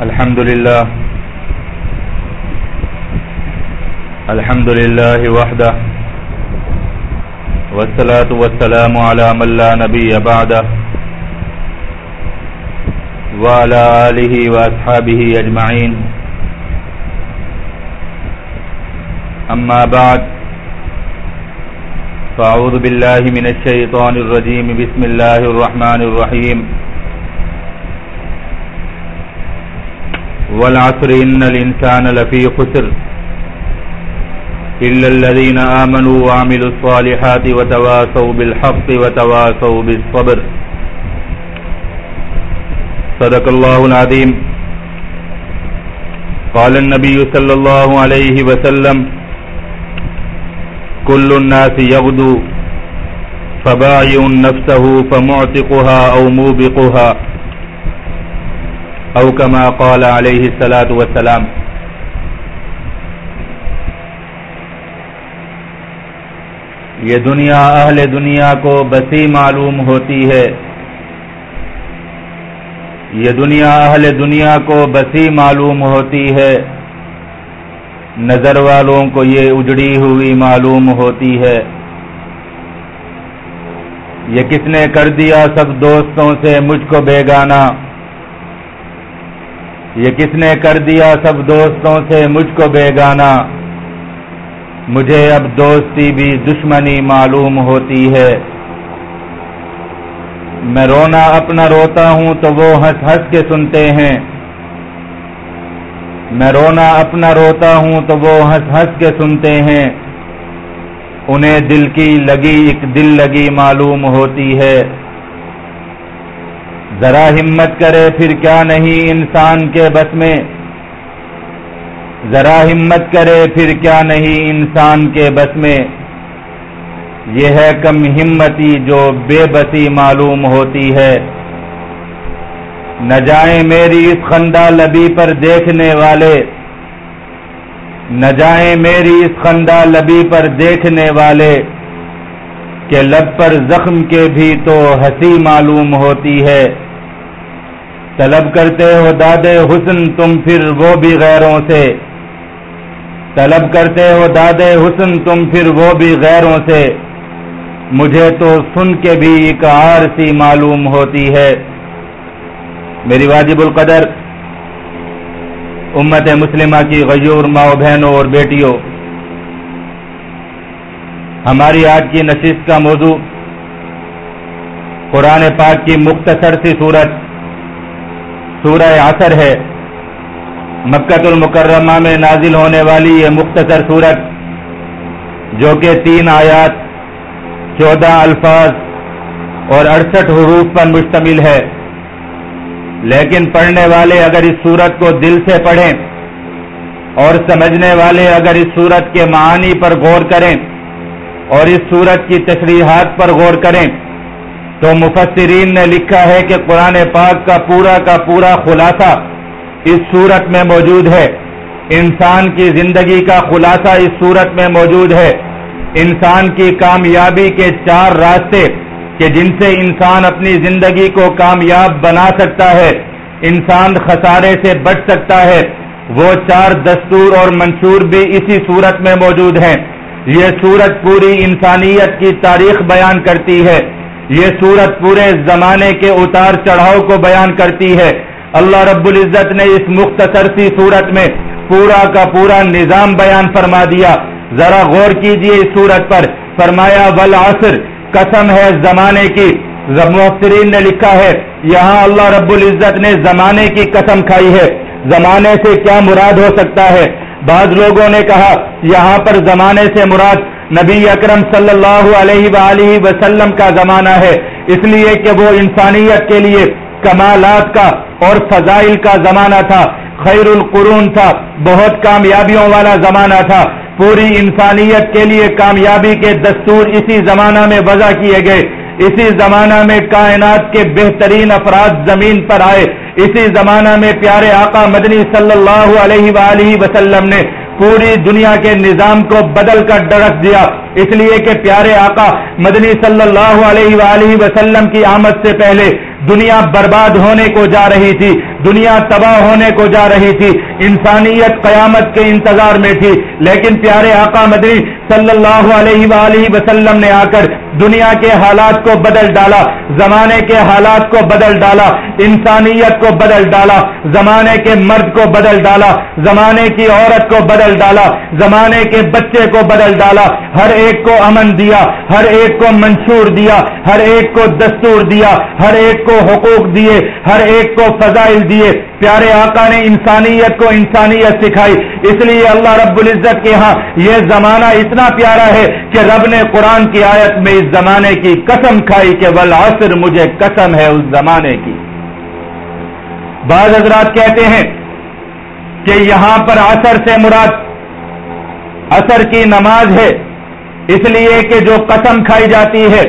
الحمد لله. الحمد لله وحده. والصلاة والسلام على من لا نبي بعده. وعلى آله وأصحابه أجمعين. أما بعد فأعوذ بالله من الشيطان الرجيم. بسم الله الرحمن الرحيم. والعصر إن الإنسان لفي خسر إلا الذين آمنوا وعملوا الصالحات وتواسوا بالحق وتواسوا بالصبر. صدق الله العظيم. قال النبي صلى الله عليه وسلم كل الناس يغدو فبايع نفسه فمعتقها أو موبقها او کما قال علیہ السلاۃ وسلام یہ دنیا، اہل دنیا کو بسی معلوم ہوتی ہے۔ یہ دنیا، اہل دنیا کو بسی معلوم ہوتی ہے۔ نظر والوں کو یہ اجڑی ہوئی معلوم ہوتی ہے۔ یہ کس نے کر دیا سب دوستوں سے مجھ کو بیگانہ؟ یہ کس نے کر دیا سب دوستوں سے مجھ کو بیگانا مجھے اب دوستی بھی دشمنی معلوم ہوتی ہے۔ میں رونا اپنا روتا ہوں تو وہ ہنس ہنس کے سنتے ہیں۔ میں رونا اپنا روتا ہوں تو وہ ہنس ہنس کے سنتے ہیں۔ انہیں دل کی لگی، ایک دل لگی معلوم ہوتی ہے۔ ذرا ہمت کرے پھر کیا نہیں انسان کے بس میں ذرا ہمت کرے پھر کیا نہیں انسان کے بس میں یہ ہے کم ہمتی جو بے بسی معلوم ہوتی ہے نہ جائیں میری اس خندہ لبی پر دیکھنے والے نہ جائیں میری اس خندہ لبی پر دیکھنے والے کہ لب پر زخم کے بھی تو ہنسی معلوم ہوتی ہے طلب کرتے ہو داد حسن تم پھر وہ بھی غیروں سے۔ طلب کرتے ہو داد حسن تم پھر وہ بھی غیروں سے۔ مجھے تو سن کے بھی ایک آر سی معلوم ہوتی ہے۔ میری واجب القدر، امت مسلمہ کی غیور ماؤ بہنوں اور بیٹیوں۔ ہماری آج کی نشست کا موضوع، قرآن پاک کی مختصر سی صورت۔ سورہ عصر ہے۔ مکت المکرمہ میں نازل ہونے والی یہ مختصر صورت جو کہ تین آیات، چودہ الفاظ اور اڑسٹھ حروف پر مشتمل ہے۔ لیکن پڑھنے والے اگر اس صورت کو دل سے پڑھیں اور سمجھنے والے اگر اس صورت کے معانی پر غور کریں اور اس صورت کی تشریحات پر غور کریں تو مفسرین نے لکھا ہے کہ قرآن پاک کا پورا کا پورا خلاصہ اس صورت میں موجود ہے۔ انسان کی زندگی کا خلاصہ اس صورت میں موجود ہے۔ انسان کی کامیابی کے چار راستے کہ جن سے انسان اپنی زندگی کو کامیاب بنا سکتا ہے، انسان خسارے سے بچ سکتا ہے۔ وہ چار دستور اور منشور بھی اسی صورت میں موجود ہیں۔ یہ صورت پوری انسانیت کی تاریخ بیان کرتی ہے۔ یہ صورت پورے زمانے کے اتار چڑھاؤ کو بیان کرتی ہے۔ اللہ رب العزت نے اس مختصر سی صورت میں پورا کا پورا نظام بیان فرما دیا۔ ذرا غور کیجیے اس صورت پر۔ فرمایا، والعصر، قسم ہے زمانے کی۔ مفترین نے لکھا ہے، یہاں اللہ رب العزت نے زمانے کی قسم کھائی ہے۔ زمانے سے کیا مراد ہو سکتا ہے؟ بعض لوگوں نے کہا، یہاں پر زمانے سے مراد نبی اکرم صلی اللہ علیہ وآلہ وسلم کا زمانہ ہے۔ اس لیے کہ وہ انسانیت کے لیے کمالات کا اور فضائل کا زمانہ تھا۔ خیر القرون تھا۔ بہت کامیابیوں والا زمانہ تھا۔ پوری انسانیت کے لیے کامیابی کے دستور اسی زمانہ میں وضع کیے گئے۔ اسی زمانہ میں کائنات کے بہترین افراد زمین پر آئے۔ اسی زمانہ میں پیارے آقا مدنی صلی اللہ علیہ وآلہ وسلم نے پوری دنیا کے نظام کو بدل کر ڈرس دیا۔ اس لیے کہ پیارے آقا مدنی صلی اللہ علیہ وآلہ وسلم کی آمد سے پہلے دنیا برباد ہونے کو جا رہی تھی، دنیا تباہ ہونے کو جا رہی تھی۔ انسانیت قیامت کے انتظار میں تھی۔ لیکن پیارے آقا مدنی صلی اللہ علیہ وآلہ وسلم نے آ کر دنیا کے حالات کو بدل ڈالا، زمانے کے حالات کو بدل ڈالا، انسانیت کو بدل ڈالا، زمانے کے مرد کو بدل ڈالا، زمانے کی عورت کو بدل ڈالا، زمانے کے بچے کو بدل ڈالا، ہر ایک کو امن دیا، ہر ایک کو منشور دیا، ہر ایک کو دستور دیا، ہر ایک کو حقوق دیے، ہر ایک کو فضائل دیے۔ پیارے آقا نے انسانیت کو انسانیت سکھائی، اس لیے اللہ رب العزت کے ہاں یہ زمانہ اتنا پیارا ہے کہ رب نے قرآن کی آیت میں اس زمانے کی قسم کھائی کہ ولاسر مجھے قسم ہے اس زمانے کی۔ بعض حضرات کہتے ہیں کہ یہاں پر اثر سے مراد اثر کی نماز ہے، اس لیے کہ جو قسم کھائی جاتی ہے،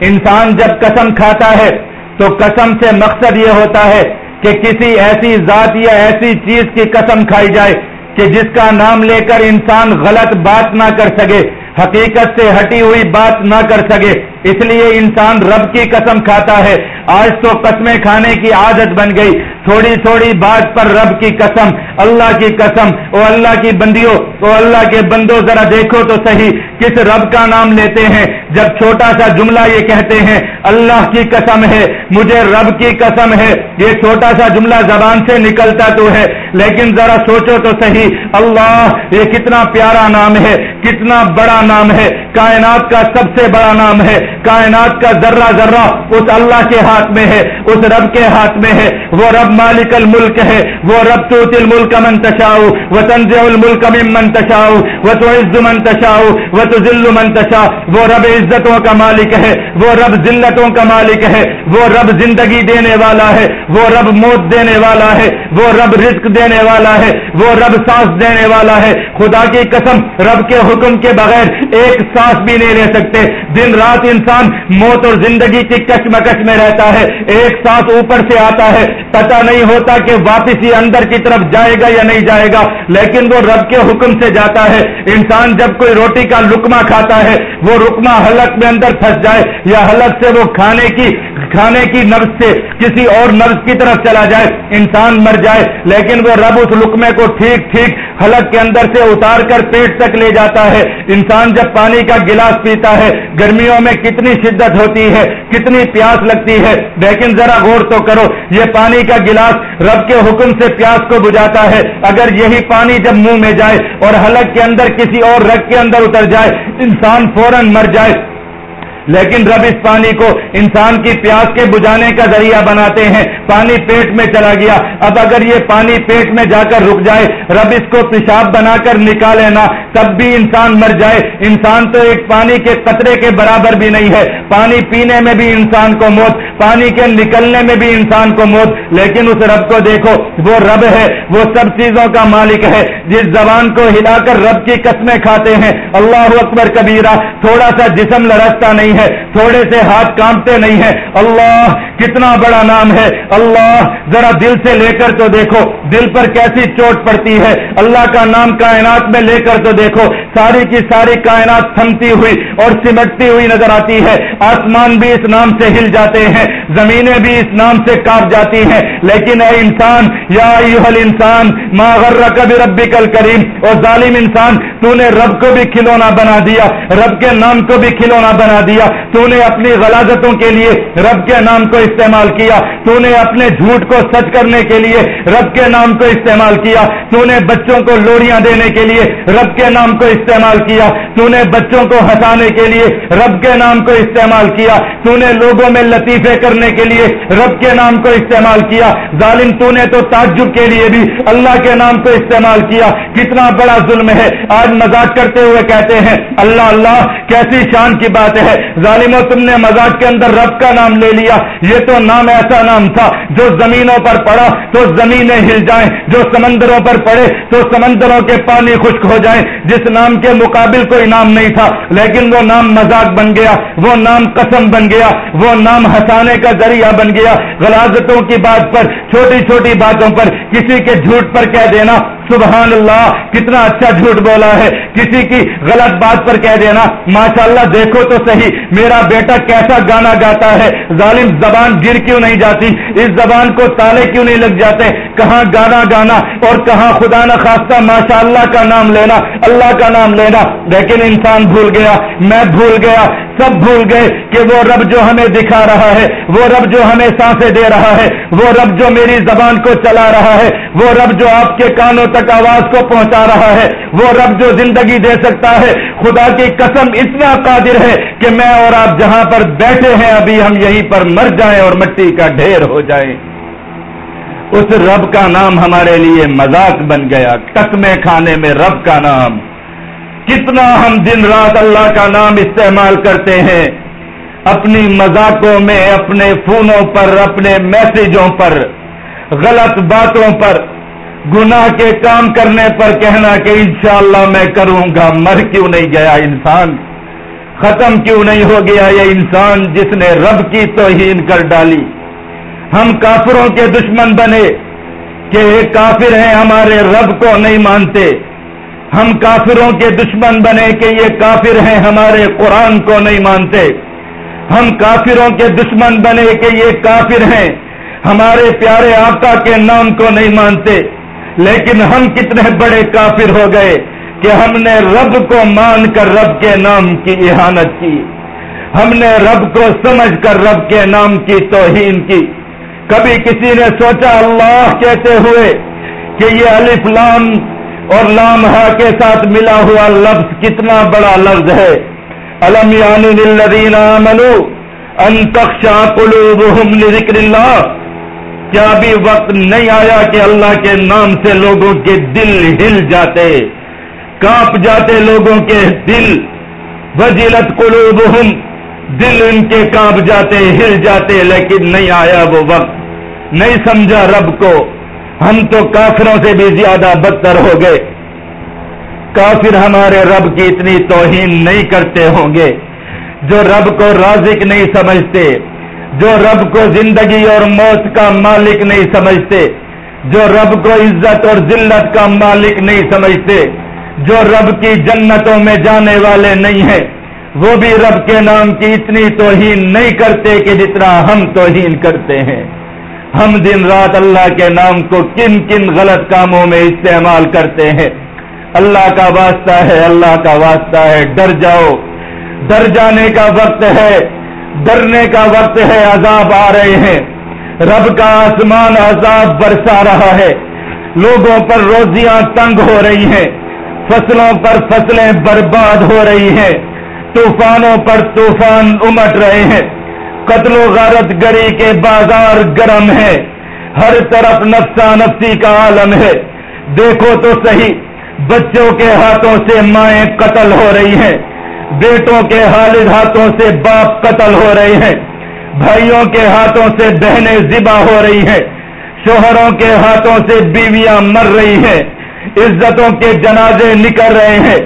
انسان جب قسم کھاتا ہے تو قسم سے مقصد یہ ہوتا ہے کہ کسی ایسی ذات یا ایسی چیز کی قسم کھائی جائے کہ جس کا نام لے کر انسان غلط بات نہ کر سکے، حقیقت سے ہٹی ہوئی بات نہ کر سکے، اس لیے انسان رب کی قسم کھاتا ہے۔ آج تو قسمیں کھانے کی عادت بن گئی۔ تھوڑی تھوڑی بات پر رب کی قسم، اللہ کی قسم، او اللہ کی بندیوں، او اللہ کے بندوں، ذرا دیکھو تو صحیح کس رب کا نام لیتے ہیں؟ جب چھوٹا سا جملہ یہ کہتے ہیں، اللہ کی قسم ہے، مجھے رب کی قسم ہے، یہ چھوٹا سا جملہ زبان سے نکلتا تو ہے، لیکن ذرا سوچو تو صحیح، اللہ، یہ کتنا پیارا نام ہے، کتنا بڑا نام ہے، کائنات کا سب سے بڑا نام ہے، کائنات کا ذرہ ذرہ اس اللہ کے ہاتھ میں ہے، اس رب کے ہاتھ میں ہے، وہ رب مالک الملک ہے، وہ رب تو الملک من تشاؤ وہ تنز الملک من تشاؤ وہ تو عز من تشاؤ وہ تو ذل من تشا وہ رب عزتوں کا مالک ہے، وہ رب ذلتوں کا مالک ہے، وہ رب زندگی دینے والا ہے، وہ رب موت دینے والا ہے، وہ رب رزق دینے والا ہے، وہ رب سانس دینے والا ہے۔ خدا کی قسم، رب کے حکم کے بغیر ایک سانس بھی نہیں لے سکتے۔ دن رات انسان موت اور زندگی کی کشمکش میں رہتا ہے، ایک سانس اوپر سے آتا ہے، پتہ نہیں ہوتا کہ واپس ہی اندر کی طرف جائے گا یا نہیں جائے گا، لیکن وہ رب کے حکم سے جاتا ہے۔ انسان جب کوئی روٹی کا لکما کھاتا ہے، وہ رکما حلق میں اندر پھنس جائے یا حلق سے وہ کھانے کی کھانے کی نبز سے کسی اور نبز کی طرف چلا جائے، انسان مر جائے، لیکن وہ رب اس لکمے کو ٹھیک ٹھیک حلق کے اندر سے اتار کر پیٹ تک لے جاتا ہے۔ انسان جب پانی کا گلاس پیتا ہے، گرمیوں میں کتنی شدت ہوتی ہے، کتنی پیاس لگتی ہے، لیکن ذرا غور تو کرو، یہ پانی کا گلاس رب کے حکم سے پیاس کو بجھاتا ہے۔ اگر یہی پانی جب منہ میں جائے اور حلق کے اندر کسی اور رگ کے اندر اتر جائے، انسان فوراً مر جائے۔ لیکن رب اس پانی کو انسان کی پیاس کے بجانے کا ذریعہ بناتے ہیں۔ پانی پیٹ میں چلا گیا۔ اب اگر یہ پانی پیٹ میں جا کر رک جائے، رب اس کو پیشاب بنا کر نکالے نا، تب بھی انسان مر جائے۔ انسان تو ایک پانی کے قطرے کے برابر بھی نہیں ہے۔ پانی پینے میں بھی انسان کو موت، پانی کے نکلنے میں بھی انسان کو موت۔ لیکن اس رب کو دیکھو، وہ رب ہے، وہ سب چیزوں کا مالک ہے۔ جس زبان کو ہلا کر رب کی قسمیں کھاتے ہیں، اللہ اکبر کبیرہ، تھوڑا سا جسم لڑکتا نہیں ہے تھوڑے سے ہاتھ کامتے نہیں ہے اللہ کتنا بڑا نام ہے اللہ ذرا دل سے لے کر تو دیکھو دل پر کیسی چوٹ پڑتی ہے اللہ کا نام کائنات میں لے کر تو دیکھو ساری کی ساری کائنات تھمتی ہوئی اور سمٹتی ہوئی نظر آتی ہے آسمان بھی اس نام سے ہل جاتے ہیں زمینیں بھی اس نام سے کاپ جاتی ہیں لیکن اے انسان یا انسان ما غر کبھی ربی کل کریم اور ظالم انسان تو نے رب کو بھی کھلونا بنا دیا رب کے نام کو بھی کھلونا بنا دیا تو نے اپنی غلازتوں کے لیے رب کے نام کو استعمال کیا تو نے اپنے جھوٹ کو سچ کرنے کے لیے رب کے نام کو استعمال کیا تو نے بچوں کو لوڑیاں دینے کے لیے رب کے نام کو استعمال کیا تو نے بچوں کو ہنسانے کے لیے رب کے نام کو استعمال کیا تو نے لوگوں میں لطیفے کرنے کے لیے رب کے نام کو استعمال کیا۔ ظالم تو نے تو تعجب کے لیے بھی اللہ کے نام کو استعمال کیا۔ کتنا بڑا ظلم ہے۔ آج مزاق کرتے ہوئے کہتے ہیں، اللہ اللہ، کیسی شان کی بات ہے۔ ظالموں، تم نے مزاق کے اندر رب کا نام لے لیا۔ یہ تو نام ایسا نام تھا جو زمینوں پر پڑا، تو زمینیں ہل جائیں، جو سمندروں پر پڑے، تو سمندروں کے پانی خشک ہو جائیں۔ جس نام کے مقابل کوئی نام نہیں تھا، لیکن وہ نام مزاق بن گیا، وہ نام قسم بن گیا، وہ نام ہنسانے کا ذریعہ بن گیا۔ غلازتوں کی بات پر، چھوٹی چھوٹی باتوں پر، کسی کے جھوٹ پر کہہ دینا۔ سبحان اللہ کتنا اچھا جھوٹ بولا ہے۔ کسی کی غلط بات پر کہہ دینا ماشاء اللہ دیکھو تو صحیح، میرا بیٹا کیسا گانا گاتا ہے۔ ظالم زبان گر کیوں نہیں جاتی؟ اس زبان کو تالے کیوں نہیں لگ جاتے؟ کہاں گانا گانا اور کہاں خدا نہ خاصہ ماشاء اللہ کا نام لینا، اللہ کا نام لینا۔ لیکن انسان بھول گیا، میں بھول گیا۔ سب بھول گئے کہ وہ رب جو ہمیں دکھا رہا ہے، وہ رب جو ہمیں سانسیں دے رہا ہے، وہ رب جو میری زبان کو چلا رہا ہے، وہ رب جو آپ کے کانوں تک آواز کو پہنچا رہا ہے، وہ رب جو زندگی دے سکتا ہے۔ خدا کی قسم اتنا قادر ہے کہ میں اور آپ جہاں پر بیٹھے ہیں، ابھی ہم یہیں پر مر جائیں اور مٹی کا ڈھیر ہو جائیں۔ اس رب کا نام ہمارے لیے مذاق بن گیا، قسمیں کھانے میں رب کا نام۔ کتنا ہم دن رات اللہ کا نام استعمال کرتے ہیں، اپنی مذاقوں میں، اپنے فونوں پر، اپنے میسجوں پر، غلط باتوں پر، گناہ کے کام کرنے پر کہنا کہ انشاءاللہ میں کروں گا، مر کیوں نہیں گیا انسان؟ ختم کیوں نہیں ہو گیا یہ انسان جس نے رب کی توہین کر ڈالی؟ ہم کافروں کے دشمن بنے کہ ایک کافر ہیں، ہمارے رب کو نہیں مانتے۔ ہم کافروں کے دشمن بنے کہ یہ کافر ہیں، ہمارے قرآن کو نہیں مانتے۔ ہم کافروں کے دشمن بنے کہ یہ کافر ہیں۔ ہمارے پیارے آقا کے نام کو نہیں مانتے۔ لیکن ہم کتنے بڑے کافر ہو گئے کہ ہم نے رب کو مان کر رب کے نام کی احانت کی۔ ہم نے رب کو سمجھ کر رب کے نام کی توہین کی۔ کبھی کسی نے سوچا، اللہ کہتے ہوئے کہ یہ الف لام اور لامحا کے ساتھ ملا ہوا لفظ کتنا بڑا لفظ ہے۔ الم یعنی منو انتخشا قلوبہم لذکر اللہ کیا بھی وقت نہیں آیا کہ اللہ کے نام سے لوگوں کے دل ہل جاتے۔ کانپ جاتے لوگوں کے دل۔ وجیلت قلوبہم۔ دل ان کے کانپ جاتے، ہل جاتے، لیکن نہیں آیا وہ وقت۔ نہیں سمجھا رب کو۔ ہم تو کافروں سے بھی زیادہ بدتر ہو گئے۔ کافر ہمارے رب کی اتنی توہین نہیں کرتے ہوں گے۔ جو رب کو رازق نہیں سمجھتے، جو رب کو زندگی اور موت کا مالک نہیں سمجھتے، جو رب کو عزت اور ذلت کا مالک نہیں سمجھتے، جو رب کی جنتوں میں جانے والے نہیں ہیں، وہ بھی رب کے نام کی اتنی توہین نہیں کرتے کہ جتنا ہم توہین کرتے ہیں۔ ہم دن رات اللہ کے نام کو کن کن غلط کاموں میں استعمال کرتے ہیں۔ اللہ کا واسطہ ہے، اللہ کا واسطہ ہے۔ ڈر جاؤ۔ ڈر جانے کا وقت ہے۔ ڈرنے کا وقت ہے۔ عذاب آ رہے ہیں۔ رب کا آسمان عذاب برسا رہا ہے۔ لوگوں پر روزیاں تنگ ہو رہی ہیں۔ فصلوں پر فصلیں برباد ہو رہی ہیں۔ طوفانوں پر طوفان امٹ رہے ہیں۔ قتل و غارت گری کے بازار گرم ہے۔ ہر طرف نفسا نفسی کا عالم ہے۔ دیکھو تو صحیح، بچوں کے ہاتھوں سے مائیں قتل ہو رہی ہیں۔ بیٹوں کے حالد ہاتھوں سے باپ قتل ہو رہے ہیں۔ بھائیوں کے ہاتھوں سے بہنیں ذبا ہو رہی ہیں۔ شوہروں کے ہاتھوں سے بیویاں مر رہی ہیں۔ عزتوں کے جنازے نکل رہے ہیں۔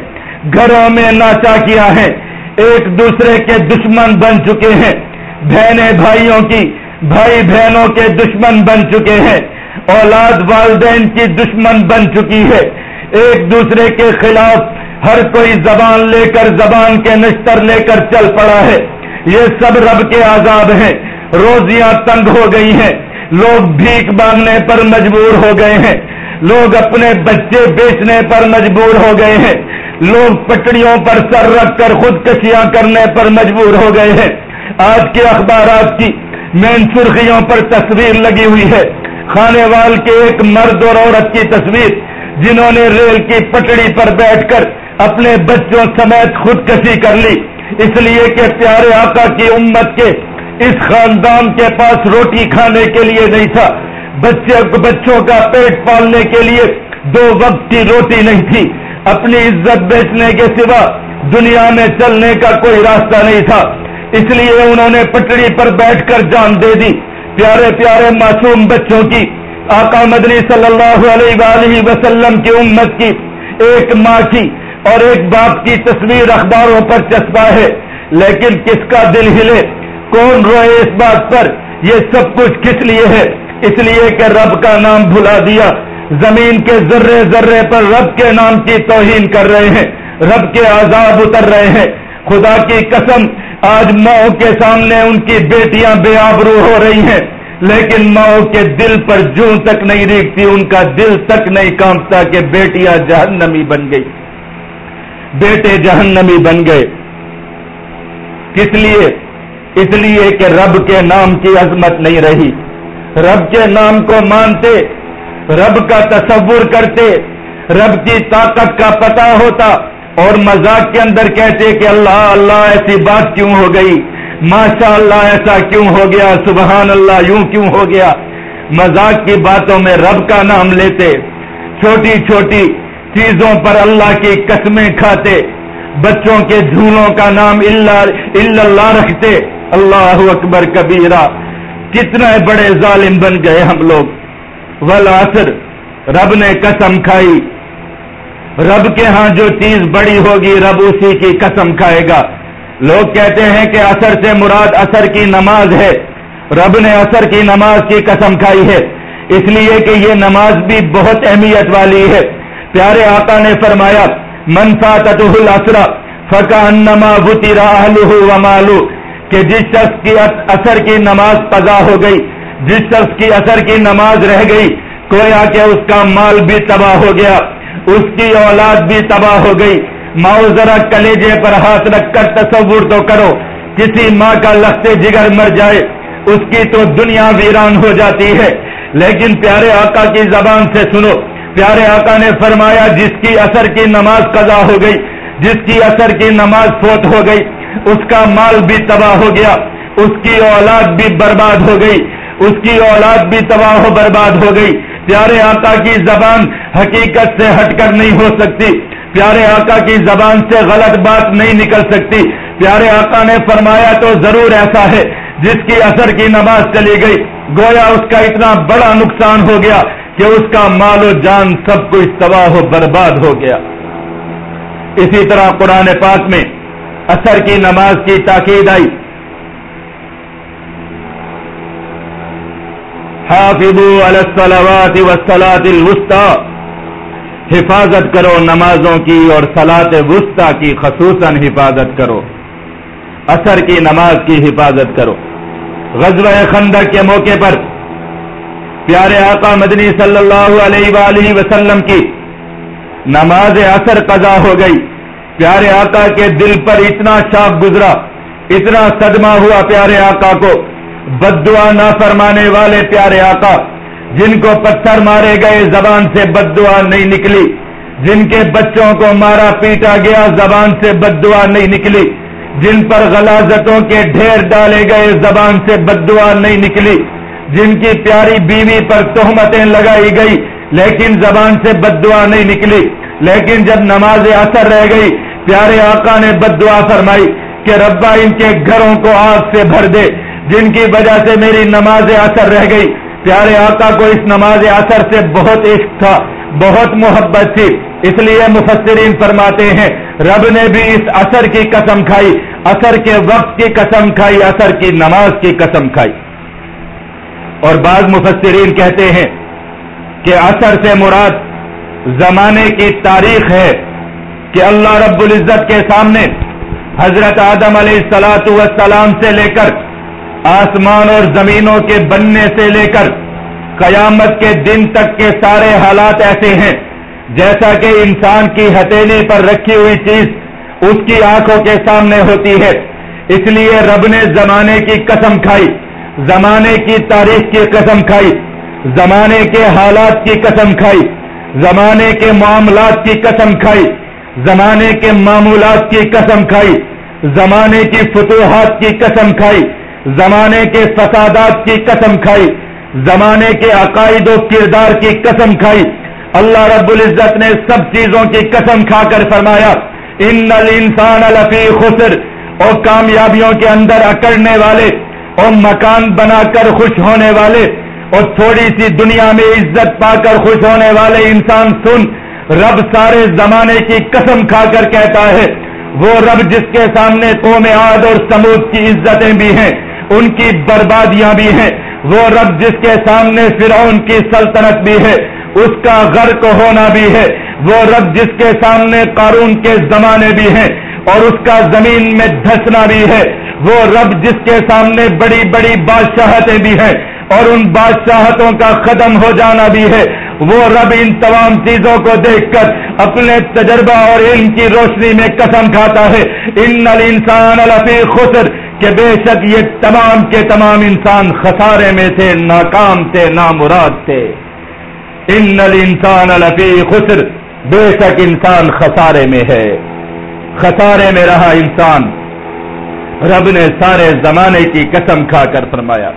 گھروں میں ناچا کیا ہے۔ ایک دوسرے کے دشمن بن چکے ہیں۔ بہنیں بھائیوں کی، بھائی بہنوں کے دشمن بن چکے ہیں۔ اولاد والدین کی دشمن بن چکی ہے۔ ایک دوسرے کے خلاف ہر کوئی زبان لے کر، زبان کے نشتر لے کر چل پڑا ہے۔ یہ سب رب کے عذاب ہیں۔ روزیاں تنگ ہو گئی ہیں۔ لوگ بھیک مانگنے پر مجبور ہو گئے ہیں۔ لوگ اپنے بچے بیچنے پر مجبور ہو گئے ہیں۔ لوگ پٹڑیوں پر سر رکھ کر خودکشیاں کرنے پر مجبور ہو گئے ہیں۔ آج کے اخبارات کی مین سرخیوں پر تصویر لگی ہوئی ہے۔ خانے وال کے ایک مرد اور عورت کی تصویر، جنہوں نے ریل کی پٹڑی پر بیٹھ کر اپنے بچوں سمیت خودکشی کر لی۔ اس لیے کہ پیارے آقا کی امت کے اس خاندان کے پاس روٹی کھانے کے لیے نہیں تھا۔ بچے، بچوں کا پیٹ پالنے کے لیے دو وقت کی روٹی نہیں تھی۔ اپنی عزت بیچنے کے سوا دنیا میں چلنے کا کوئی راستہ نہیں تھا۔ اس لیے انہوں نے پٹڑی پر بیٹھ کر جان دے دی۔ پیارے پیارے معصوم بچوں کی، آقا مدنی صلی اللہ علیہ وآلہ وسلم کی امت کی ایک ماں کی اور ایک باپ کی تصویر اخباروں پر چسپا ہے۔ لیکن کس کا دل ہلے؟ کون روئے اس بات پر؟ یہ سب کچھ کس لیے ہے؟ اس لیے کہ رب کا نام بھلا دیا۔ زمین کے ذرے ذرے پر رب کے نام کی توہین کر رہے ہیں۔ رب کے عذاب اتر رہے ہیں۔ خدا کی قسم، آج ماؤں کے سامنے ان کی بیٹیاں بے آبرو ہو رہی ہیں، لیکن ماؤں کے دل پر جون تک نہیں ریکھتی ان کا دل تک نہیں کانپتا کہ بیٹیاں جہنمی بن گئی۔ بیٹے جہنمی بن گئے۔ کس لیے؟ اس لیے کہ رب کے نام کی عظمت نہیں رہی۔ رب کے نام کو مانتے، رب کا تصور کرتے، رب کی طاقت کا پتہ ہوتا۔ اور مذاق کے اندر کہتے کہ اللہ اللہ ایسی بات کیوں ہو گئی؟ ماشاء اللہ ایسا کیوں ہو گیا؟ سبحان اللہ یوں کیوں ہو گیا؟ مذاق کی باتوں میں رب کا نام لیتے، چھوٹی چھوٹی چیزوں پر اللہ کی قسمیں کھاتے، بچوں کے جھولوں کا نام اللہ اللہ رکھتے۔ اللہ اکبر کبیرہ، کتنے بڑے ظالم بن گئے ہم لوگ۔ ولاسر رب نے قسم کھائی۔ رب کے ہاں جو چیز بڑی ہوگی رب اسی کی قسم کھائے گا۔ لوگ کہتے ہیں کہ اثر سے مراد اثر کی نماز ہے۔ رب نے اثر کی نماز کی قسم کھائی ہے۔ اس لیے کہ یہ نماز بھی بہت اہمیت والی ہے۔ پیارے آقا نے فرمایا منفا تطرا فقا انما و مالو کہ جس شخص کی اثر کی نماز پزا ہو گئی، جس شخص کی اثر کی نماز رہ گئی کویا کہ اس کا مال بھی تباہ ہو گیا۔ اس کی اولاد بھی تباہ ہو گئی۔ ماؤ ذرا کلیجے پر ہاتھ رکھ کر تصور تو کرو، کسی ماں کا لگتے جگر مر جائے، اس کی تو دنیا ویران ہو جاتی ہے۔ لیکن پیارے آقا کی زبان سے سنو۔ پیارے آقا نے فرمایا، جس کی اثر کی نماز قضا ہو گئی، جس کی اثر کی نماز فوت ہو گئی، اس کا مال بھی تباہ ہو گیا۔ اس کی اولاد بھی برباد ہو گئی۔ اس کی اولاد بھی تباہ و برباد ہو گئی۔ پیارے آقا کی زبان حقیقت سے ہٹ کر نہیں ہو سکتی۔ پیارے آقا کی زبان سے غلط بات نہیں نکل سکتی۔ پیارے آقا نے فرمایا تو ضرور ایسا ہے، جس کی اثر کی نماز چلی گئی۔ گویا اس کا اتنا بڑا نقصان ہو گیا کہ اس کا مال و جان سب کچھ تباہ و برباد ہو گیا۔ اسی طرح قرآن پاک میں اثر کی نماز کی تاکید آئی۔ حافظوا على الصلوات والصلاة الوسطى حفاظت کرو نمازوں کی اور سلاط وسطی کی خصوصاً حفاظت کرو۔ اثر کی نماز کی حفاظت کرو۔ غزوہ خندق کے موقع پر پیارے آقا مدنی صلی اللہ علیہ وآلہ وسلم کی نماز اثر قضا ہو گئی۔ پیارے آقا کے دل پر اتنا شاپ گزرا، اتنا صدمہ ہوا پیارے آقا کو۔ بدعا نہ فرمانے والے پیارے آقا، جن کو پتھر مارے گئے زبان سے بدعا نہیں نکلی، جن کے بچوں کو مارا پیٹا گیا زبان سے بدعا نہیں نکلی، جن پر غلازتوں کے ڈھیر ڈالے گئے زبان سے بدعا نہیں نکلی، جن کی پیاری بیوی پر تہمتیں لگائی گئی، لیکن زبان سے بدعا نہیں نکلی۔ لیکن جب نماز اثر رہ گئی، پیارے آقا نے بدعا فرمائی کہ ربا ان کے گھروں کو آگ سے بھر دے۔ جن کی وجہ سے میری نماز اثر رہ گئی۔ پیارے آقا کو اس نماز اثر سے بہت عشق تھا، بہت محبت تھی۔ اس لیے مفسرین فرماتے ہیں، رب نے بھی اس اثر کی قسم کھائی، اثر کے وقت کی قسم کھائی، اثر کی نماز کی قسم کھائی۔ اور بعض مفسرین کہتے ہیں کہ اثر سے مراد زمانے کی تاریخ ہے کہ اللہ رب العزت کے سامنے حضرت آدم علیہ السلاۃ والسلام سے لے کر آسمان اور زمینوں کے بننے سے لے کر قیامت کے دن تک کے سارے حالات ایسے ہیں، جیسا کہ انسان کی ہتھیلی پر رکھی ہوئی چیز اس کی آنکھوں کے سامنے ہوتی ہے۔ اس لیے رب نے زمانے کی قسم کھائی، زمانے کی تاریخ کی قسم کھائی، زمانے کے حالات کی قسم کھائی، زمانے کے معاملات کی قسم کھائی، زمانے کے معمولات کی قسم کھائی، زمانے کی فتوحات کی قسم کھائی۔ زمانے کے فسادات کی قسم کھائی، زمانے کے عقائد و کردار کی قسم کھائی۔ اللہ رب العزت نے سب چیزوں کی قسم کھا کر فرمایا، ان انسان الفی خسر اور کامیابیوں کے اندر اکڑنے والے اور مکان بنا کر خوش ہونے والے اور تھوڑی سی دنیا میں عزت پا کر خوش ہونے والے انسان سن، رب سارے زمانے کی قسم کھا کر کہتا ہے۔ وہ رب جس کے سامنے قوم عاد اور سمود کی عزتیں بھی ہیں۔ ان کی بربادیاں بھی ہیں۔ وہ رب جس کے سامنے فرعون کی سلطنت بھی ہے، اس کا غرق ہونا بھی ہے۔ وہ رب جس کے سامنے قارون کے زمانے بھی ہیں اور اس کا زمین میں دھسنا بھی ہے۔ وہ رب جس کے سامنے بڑی بڑی بادشاہتیں بھی ہیں اور ان بادشاہتوں کا ختم ہو جانا بھی ہے۔ وہ رب ان تمام چیزوں کو دیکھ کر اپنے تجربہ اور علم کی روشنی میں قسم کھاتا ہے۔ ان انسان الفی خسر۔ کہ بے شک یہ تمام کے تمام انسان خسارے میں تھے، ناکام تھے، نامراد تھے۔ ان انسان الفی خسر، بے شک انسان خسارے میں ہے۔ خسارے میں رہا انسان۔ رب نے سارے زمانے کی قسم کھا کر فرمایا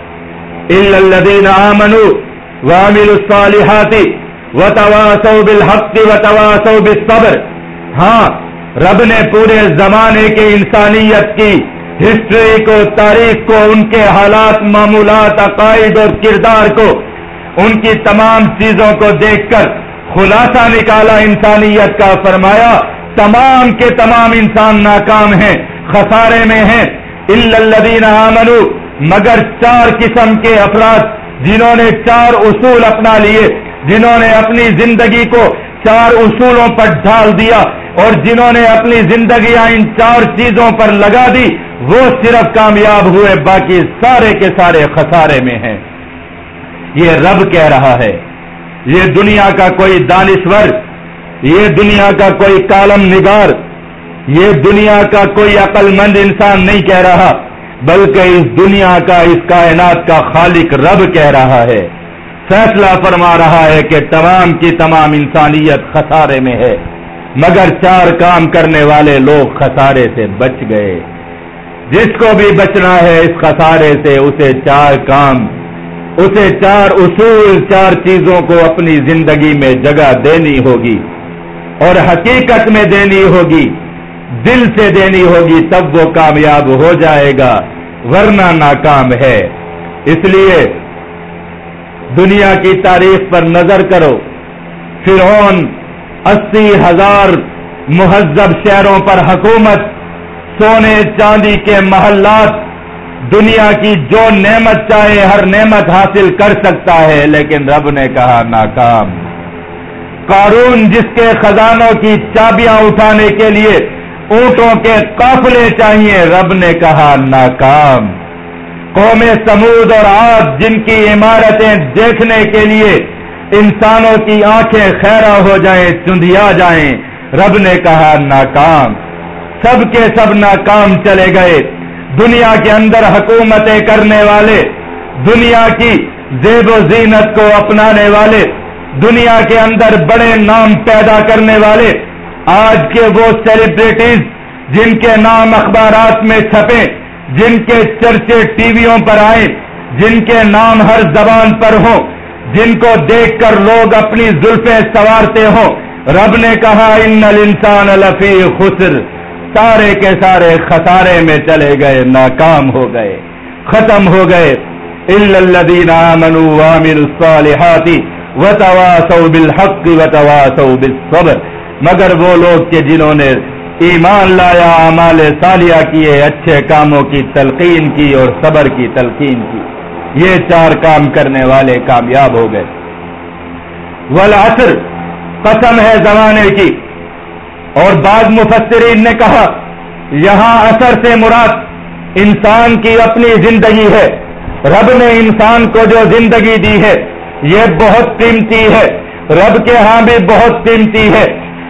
الدین آمنو وامل الصالحات وتواسوا بالحق وتواسوا بالصبر۔ ہاں رب نے پورے زمانے کے انسانیت کی ہسٹری کو، تاریخ کو، ان کے حالات، معمولات، عقائد اور کردار کو، ان کی تمام چیزوں کو دیکھ کر خلاصہ نکالا انسانیت کا، فرمایا، تمام کے تمام انسان ناکام ہیں، خسارے میں ہیں الدین آمنو مگر چار قسم کے افراد، جنہوں نے چار اصول اپنا لیے، جنہوں نے اپنی زندگی کو چار اصولوں پر ڈھال دیا، اور جنہوں نے اپنی زندگیاں ان چار چیزوں پر لگا دی وہ صرف کامیاب ہوئے، باقی سارے کے سارے خسارے میں ہیں۔ یہ رب کہہ رہا ہے، یہ دنیا کا کوئی دانشور، یہ دنیا کا کوئی کالم نگار، یہ دنیا کا کوئی عقل مند انسان نہیں کہہ رہا، بلکہ اس دنیا کا، اس کائنات کا خالق رب کہہ رہا ہے۔ فیصلہ فرما رہا ہے کہ تمام کی تمام انسانیت خسارے میں ہے، مگر چار کام کرنے والے لوگ خسارے سے بچ گئے۔ جس کو بھی بچنا ہے اس خسارے سے، اسے چار کام، اسے چار اصول، چار چیزوں کو اپنی زندگی میں جگہ دینی ہوگی اور حقیقت میں دینی ہوگی، دل سے دینی ہوگی، تب وہ کامیاب ہو جائے گا، ورنہ ناکام ہے۔ اس لیے دنیا کی تاریخ پر نظر کرو۔ فرعون، اسی ہزار مہذب شہروں پر حکومت سونے چاندی کے محلات دنیا کی جو نعمت چاہے ہر نعمت حاصل کر سکتا ہے، لیکن رب نے کہا ناکام۔ قارون جس کے خزانوں کی چابیاں اٹھانے کے لیے اونٹوں کے قافلے چاہیے، رب نے کہا ناکام۔ قوم سمود اور آگ جن کی عمارتیں دیکھنے کے لیے انسانوں کی آنکھیں خیرہ ہو جائیں، چندیا جائیں، رب نے کہا ناکام۔ سب کے سب ناکام چلے گئے۔ دنیا کے اندر حکومتیں کرنے والے، دنیا کی زیب و زینت کو اپنانے والے، دنیا کے اندر بڑے نام پیدا کرنے والے، آج کے وہ سیلیبریٹیز جن کے نام اخبارات میں چھپے جن کے چرچے ٹی ویوں پر آئے جن کے نام ہر زبان پر ہوں، جن کو دیکھ کر لوگ اپنی زلفیں سوارتے ہوں۔ رب نے کہا، ان انسان الفی خسر سارے کے سارے خسارے میں چلے گئے، ناکام ہو گئے، ختم ہو گئے۔ الدین الصالحات وتواصوا بالحق وتواصوا بالصبر۔ مگر وہ لوگ کہ جنہوں نے ایمان لایا، اعمال سالیہ کیے، اچھے کاموں کی تلقین کی اور صبر کی تلقین کی۔ یہ چار کام کرنے والے کامیاب ہو گئے۔ والعصر، قسم ہے زمانے کی۔ اور بعض مفسرین نے کہا، یہاں اثر سے مراد انسان کی اپنی زندگی ہے۔ رب نے انسان کو جو زندگی دی ہے، یہ بہت قیمتی ہے۔ رب کے ہاں بھی بہت قیمتی ہے۔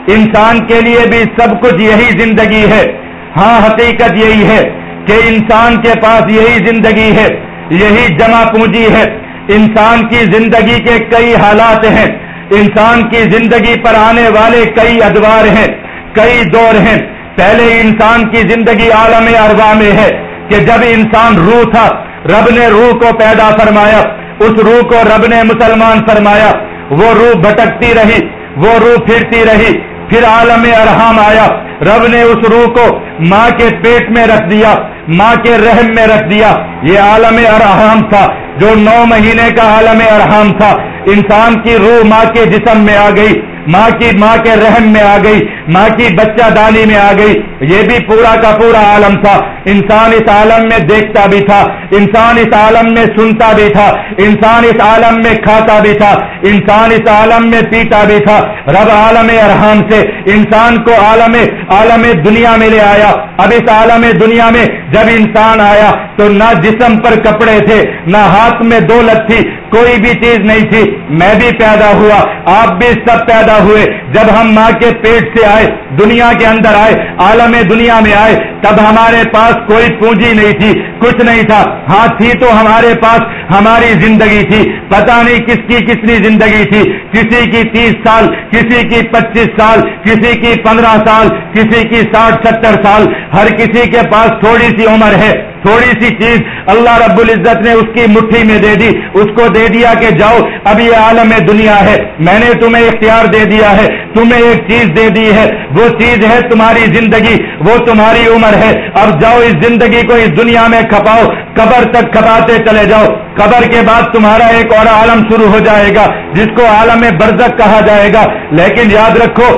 انسان کے لیے بھی سب کچھ یہی زندگی ہے۔ ہاں حقیقت یہی ہے کہ انسان کے پاس یہی زندگی ہے، یہی جمع پونجی ہے۔ انسان کی زندگی کے کئی حالات ہیں۔ انسان کی زندگی پر آنے والے کئی ادوار ہیں۔ کئی دور ہیں۔ پہلے انسان کی زندگی عالم اروا میں ہے کہ جب انسان روح تھا، رب نے روح کو پیدا فرمایا۔ اس روح کو رب نے مسلمان فرمایا۔ وہ روح بھٹکتی رہی، وہ روح پھرتی رہی۔ پھر عالم ارحام آیا۔ رب نے اس روح کو ماں کے پیٹ میں رکھ دیا، ماں کے رحم میں رکھ دیا۔ یہ عالم ارحام تھا، جو نو مہینے کا عالم ارحام تھا۔ انسان کی روح ماں کے جسم میں آ گئی۔ ماں کی ماں کے رحم میں آ گئی، ماں کی بچہ دانی میں آ گئی۔ یہ بھی پورا کا پورا عالم تھا۔ انسان اس عالم میں دیکھتا بھی تھا، انسان اس عالم میں سنتا بھی تھا، انسان اس عالم میں کھاتا بھی تھا، انسان اس عالم میں پیتا بھی تھا۔ رب عالم ارحام سے انسان کو عالم عالم دنیا میں لے آیا۔ اب اس عالم دنیا میں جب انسان آیا تو نہ جسم پر کپڑے تھے، نہ ہاتھ میں دولت تھی، کوئی بھی چیز نہیں تھی۔ میں بھی پیدا ہوا، آپ بھی سب پیدا ہوئے۔ جب ہم ماں کے پیٹ سے آئے، دنیا کے اندر آئے، عالم دنیا میں آئے تب ہمارے پاس کوئی پونجی نہیں تھی، کچھ نہیں تھا۔ ہاں تھی تو ہمارے پاس ہماری زندگی تھی۔ پتا نہیں کس کی کتنی زندگی تھی۔ کسی کی تیس سال، کسی کی پچیس سال، کسی کی پندرہ سال، کسی کی ساٹھ ستر سال۔ ہر کسی کے پاس تھوڑی سی عمر ہے، تھوڑی سی چیز۔ اللہ رب العزت نے اس کی مٹھی میں دے دی، اس کو دے دیا کہ جاؤ، اب یہ عالم دنیا ہے۔ میں نے تمہیں اختیار دے دیا ہے، تمہیں ایک چیز دے دی ہے۔ وہ چیز ہے تمہاری زندگی، وہ تمہاری عمر ہے اب جاؤ اس زندگی کو اس دنیا میں کھپاؤ، قبر تک کھپاتے چلے جاؤ۔ قبر کے بعد تمہارا ایک اور عالم شروع ہو جائے گا، جس کو عالم برزک کہا جائے گا۔ لیکن یاد رکھو،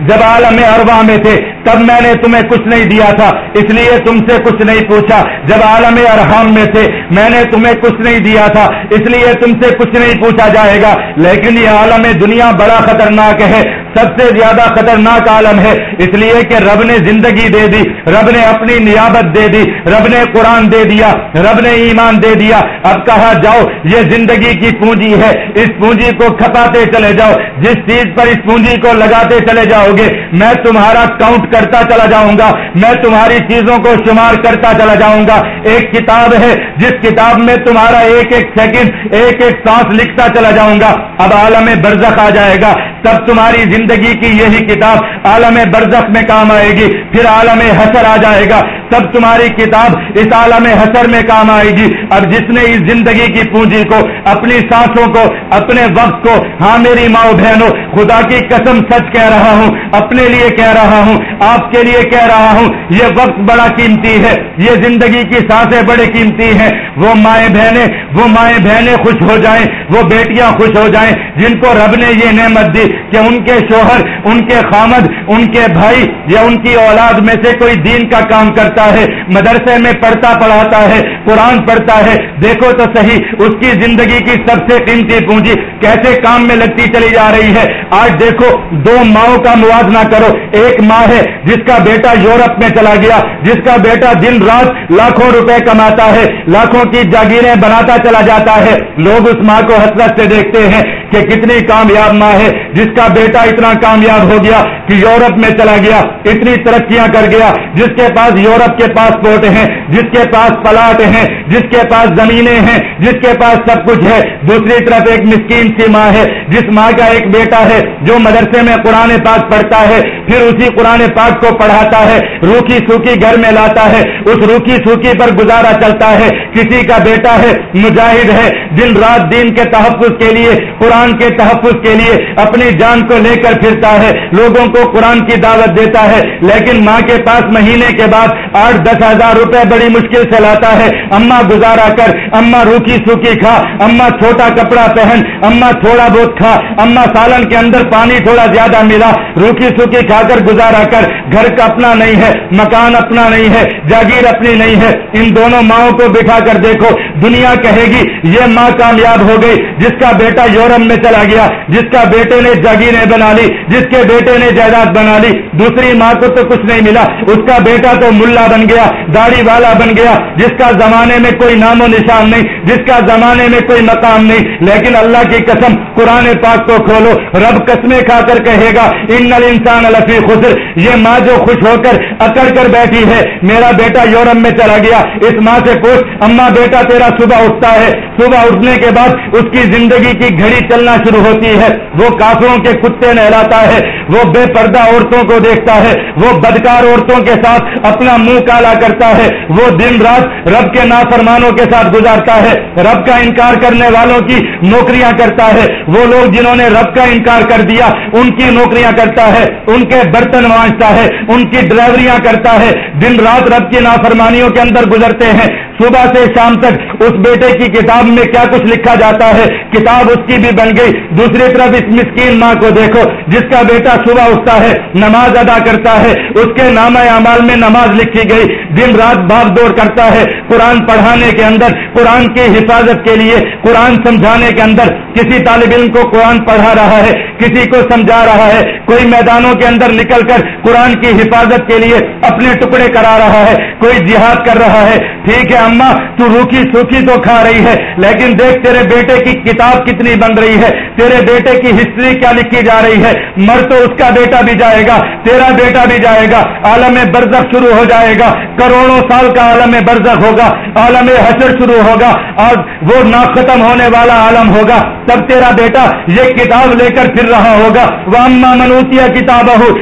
جب عالم اروا میں تھے، تب میں نے تمہیں کچھ نہیں دیا تھا، اس لیے تم سے کچھ نہیں پوچھا۔ جب عالم ارحام میں تھے، میں نے تمہیں کچھ نہیں دیا تھا، اس لیے تم سے کچھ نہیں پوچھا جائے گا۔ لیکن یہ عالم دنیا بڑا خطرناک ہے۔ سب سے زیادہ خطرناک عالم ہے۔ اس لیے کہ رب نے زندگی دے دی، رب نے اپنی نیابت دے دی، رب نے قرآن دے دیا، رب نے ایمان دے دیا۔ اب کہا جاؤ؟ یہ زندگی کی پونجی ہے۔ اس پونجی کو کھپاتے چلے جاؤ۔ جس چیز پر اس پونجی کو لگاتے چلے جاؤ گے، میں تمہارا کاؤنٹ کرتا چلا جاؤں گا۔ میں تمہاری چیزوں کو شمار کرتا چلا جاؤں گا۔ ایک کتاب ہے، جس کتاب میں تمہارا ایک ایک سیکنڈ ایک ایک سانس لکھتا چلا جاؤں گا۔ اب عالم برزخ آ جائے گا۔ تب تمہاری زندگی کی یہی کتاب عالم برزخ میں کام آئے گی، پھر عالم حسر آ جائے گا۔ تب تمہاری کتاب اس عالم حسر میں کام آئے گی۔ اب جس نے اس زندگی کی پونجی کو، اپنی سانسوں کو، اپنے وقت کو ہاں میری ماں بہنوں، خدا کی قسم سچ کہہ رہا ہوں، اپنے لیے کہہ رہا ہوں، آپ کے لیے کہہ رہا ہوں، یہ وقت بڑا قیمتی ہے، یہ زندگی کی سانسیں بڑے قیمتی ہیں۔ وہ مائیں بہنیں، وہ مائیں بہنیں خوش ہو جائیں، وہ بیٹیاں خوش ہو جائیں۔ جن کو رب نے یہ نعمت دی کہ ان کے شوہر، ان کے خامد، ان کے بھائی یا ان کی اولاد میں سے کوئی دین کا کام کرتا ہے، مدرسے میں پڑھتا پڑھاتا ہے، قرآن پڑھتا ہے۔ دیکھو تو صحیح، اس کی زندگی کی سب سے قیمتی پونجی کیسے کام میں لگتی چلی جا رہی ہے۔ آج دیکھو، دو ماؤں کا موازنہ کرو۔ ایک ماں ہے جس کا بیٹا یورپ میں چلا گیا، جس کا بیٹا دن رات لاکھوں روپے کماتا ہے، لاکھوں کی جاگیریں بناتا چلا جاتا ہے۔ لوگ اس ماں کو حسرت سے دیکھتے ہیں کہ کتنی کامیاب ماں ہے، جس کا بیٹا اتنا کامیاب ہو گیا کہ یورپ میں چلا گیا، اتنی ترقیاں کر گیا، جس کے پاس یورپ کے پاسپورٹ ہیں، جس کے پاس پلاٹ ہیں، جس کے پاس زمینیں ہیں، جس کے پاس سب کچھ ہے۔ دوسری طرف ایک مسکین سی ماں ہے، جس ماں کا ایک بیٹا ہے جو مدرسے میں قرآن پاک پڑھتا ہے، پھر اسی قرآن پاک کو پڑھاتا ہے، روکی سوکھی گھر میں لاتا ہے، اس روکی سوکھی پر گزارا چلتا ہے۔ کسی کا بیٹا ہے، مجاہد ہے، دن رات دین کے تحفظ کے لیے، قرآن کے تحفظ کے لیے اپنی جان کو لے کر پھرتا ہے۔ لوگوں کو قرآن کی دعوت دیتا ہے، لیکن ماں کے پاس مہینے کے بعد آٹھ دس ہزار روپے بڑی مشکل سے لاتا ہے۔ اما گزارا کر اما روکی سوکھی کھا اما چھوٹا کپڑا پہن اما تھوڑا بہت کھا اما سالن کے اندر پانی تھوڑا زیادہ ملا۔ روکی سوکھی کھا کر گزارا کر، گھر کا اپنا نہیں ہے، مکان اپنا نہیں ہے، جاگیر اپنی نہیں ہے۔ ان دونوں ماؤں کو بٹھا کر دیکھو، دنیا کہے گی، یہ ماں کامیاب ہو گئی۔ جس کا بیٹا یورپ میں چلا گیا، جس کا بیٹے نے جاگیریں بنا لی، جس کے بیٹے نے جائیداد بنا لی، دوسری ماں کو تو کچھ نہیں ملا۔ اس کا بیٹا تو ملا بن گیا، داڑھی والا بن گیا، جس کا زمانے میں کوئی نام و نشان نہیں، جس کا زمانے میں کوئی مقام نہیں، لیکن اللہ کی قسم، قرآن پاک کو کھولو، رب قسمیں کھا کر کہے گا، ان انسان الفی خسر. یہ ماں جو خوش ہو کر اکڑ کر بیٹھی ہے، میرا بیٹا یورپ میں چلا گیا، اس ماں سے پوچھ اما بیٹا تیرا صبح اٹھتا ہے؟ صبح اٹھنے کے بعد اس کی زندگی کی گھڑی چلنا شروع ہوتی ہے، وہ کافروں کے کتے نہلاتا ہے، وہ بے پردہ عورتوں کو دیکھتا ہے، وہ بدکار عورتوں کے ساتھ اپنا منہ کالا کرتا ہے، وہ دن رات رب کے نافرمانوں کے ساتھ گزارتا ہے۔ رب کا انکار کرنے والوں کی نوکریاں کرتا ہے۔ وہ لوگ جنہوں نے رب کا انکار کر دیا، ان کی نوکریاں کرتا ہے، ان کے برتن مانجتا ہے، ان کی ڈرائیوریاں کرتا ہے۔ دن رات رب کی نافرمانیوں کے اندر گزرتے ہیں۔ صبح سے شام تک اس بیٹے کی کتاب میں کیا کچھ لکھا جاتا ہے؟ کتاب اس کی بھی بن گئی۔ دوسری طرف اس مسکین ماں کو دیکھو، جس کا بیٹا صبح اٹھتا ہے، نماز ادا کرتا ہے۔ اس کے نام اعمال میں نماز لکھی گئی۔ دن رات باغ دوڑ کرتا ہے۔ قرآن پڑھانے کے اندر، قرآن کی حفاظت کے لیے، قرآن سمجھانے کے اندر کسی طالب علم کو قرآن پڑھا رہا ہے، کسی کو سمجھا رہا ہے۔ کوئی میدانوں کے اندر نکل کر قرآن کی حفاظت کے لیے اپنے ٹکڑے کرا رہا ہے۔ کوئی جہاد کر رہا ہے۔ ٹھیک ہے اما، تو روکی سوکھی تو کھا رہی ہے۔ لیکن دیکھ تیرے بیٹے کی کتاب کتنی بن رہی ہے۔ تیرے بیٹے کی ہسٹری کیا لکھی جا رہی ہے۔ مر تو اس کا بیٹا بھی جائے گا، تیرا بیٹا بھی جائے گا۔ عالم برزخ شروع ہو جائے گا۔ کروڑوں سال کا عالم برزخ ہوگا۔ عالم حشر شروع ہوگا۔ اور وہ نا ختم ہونے والا عالم ہوگا۔ تب تیرا بیٹا یہ کتاب لے کر پھر رہا ہوگا۔ وہ اما منوتیا کتاب ہو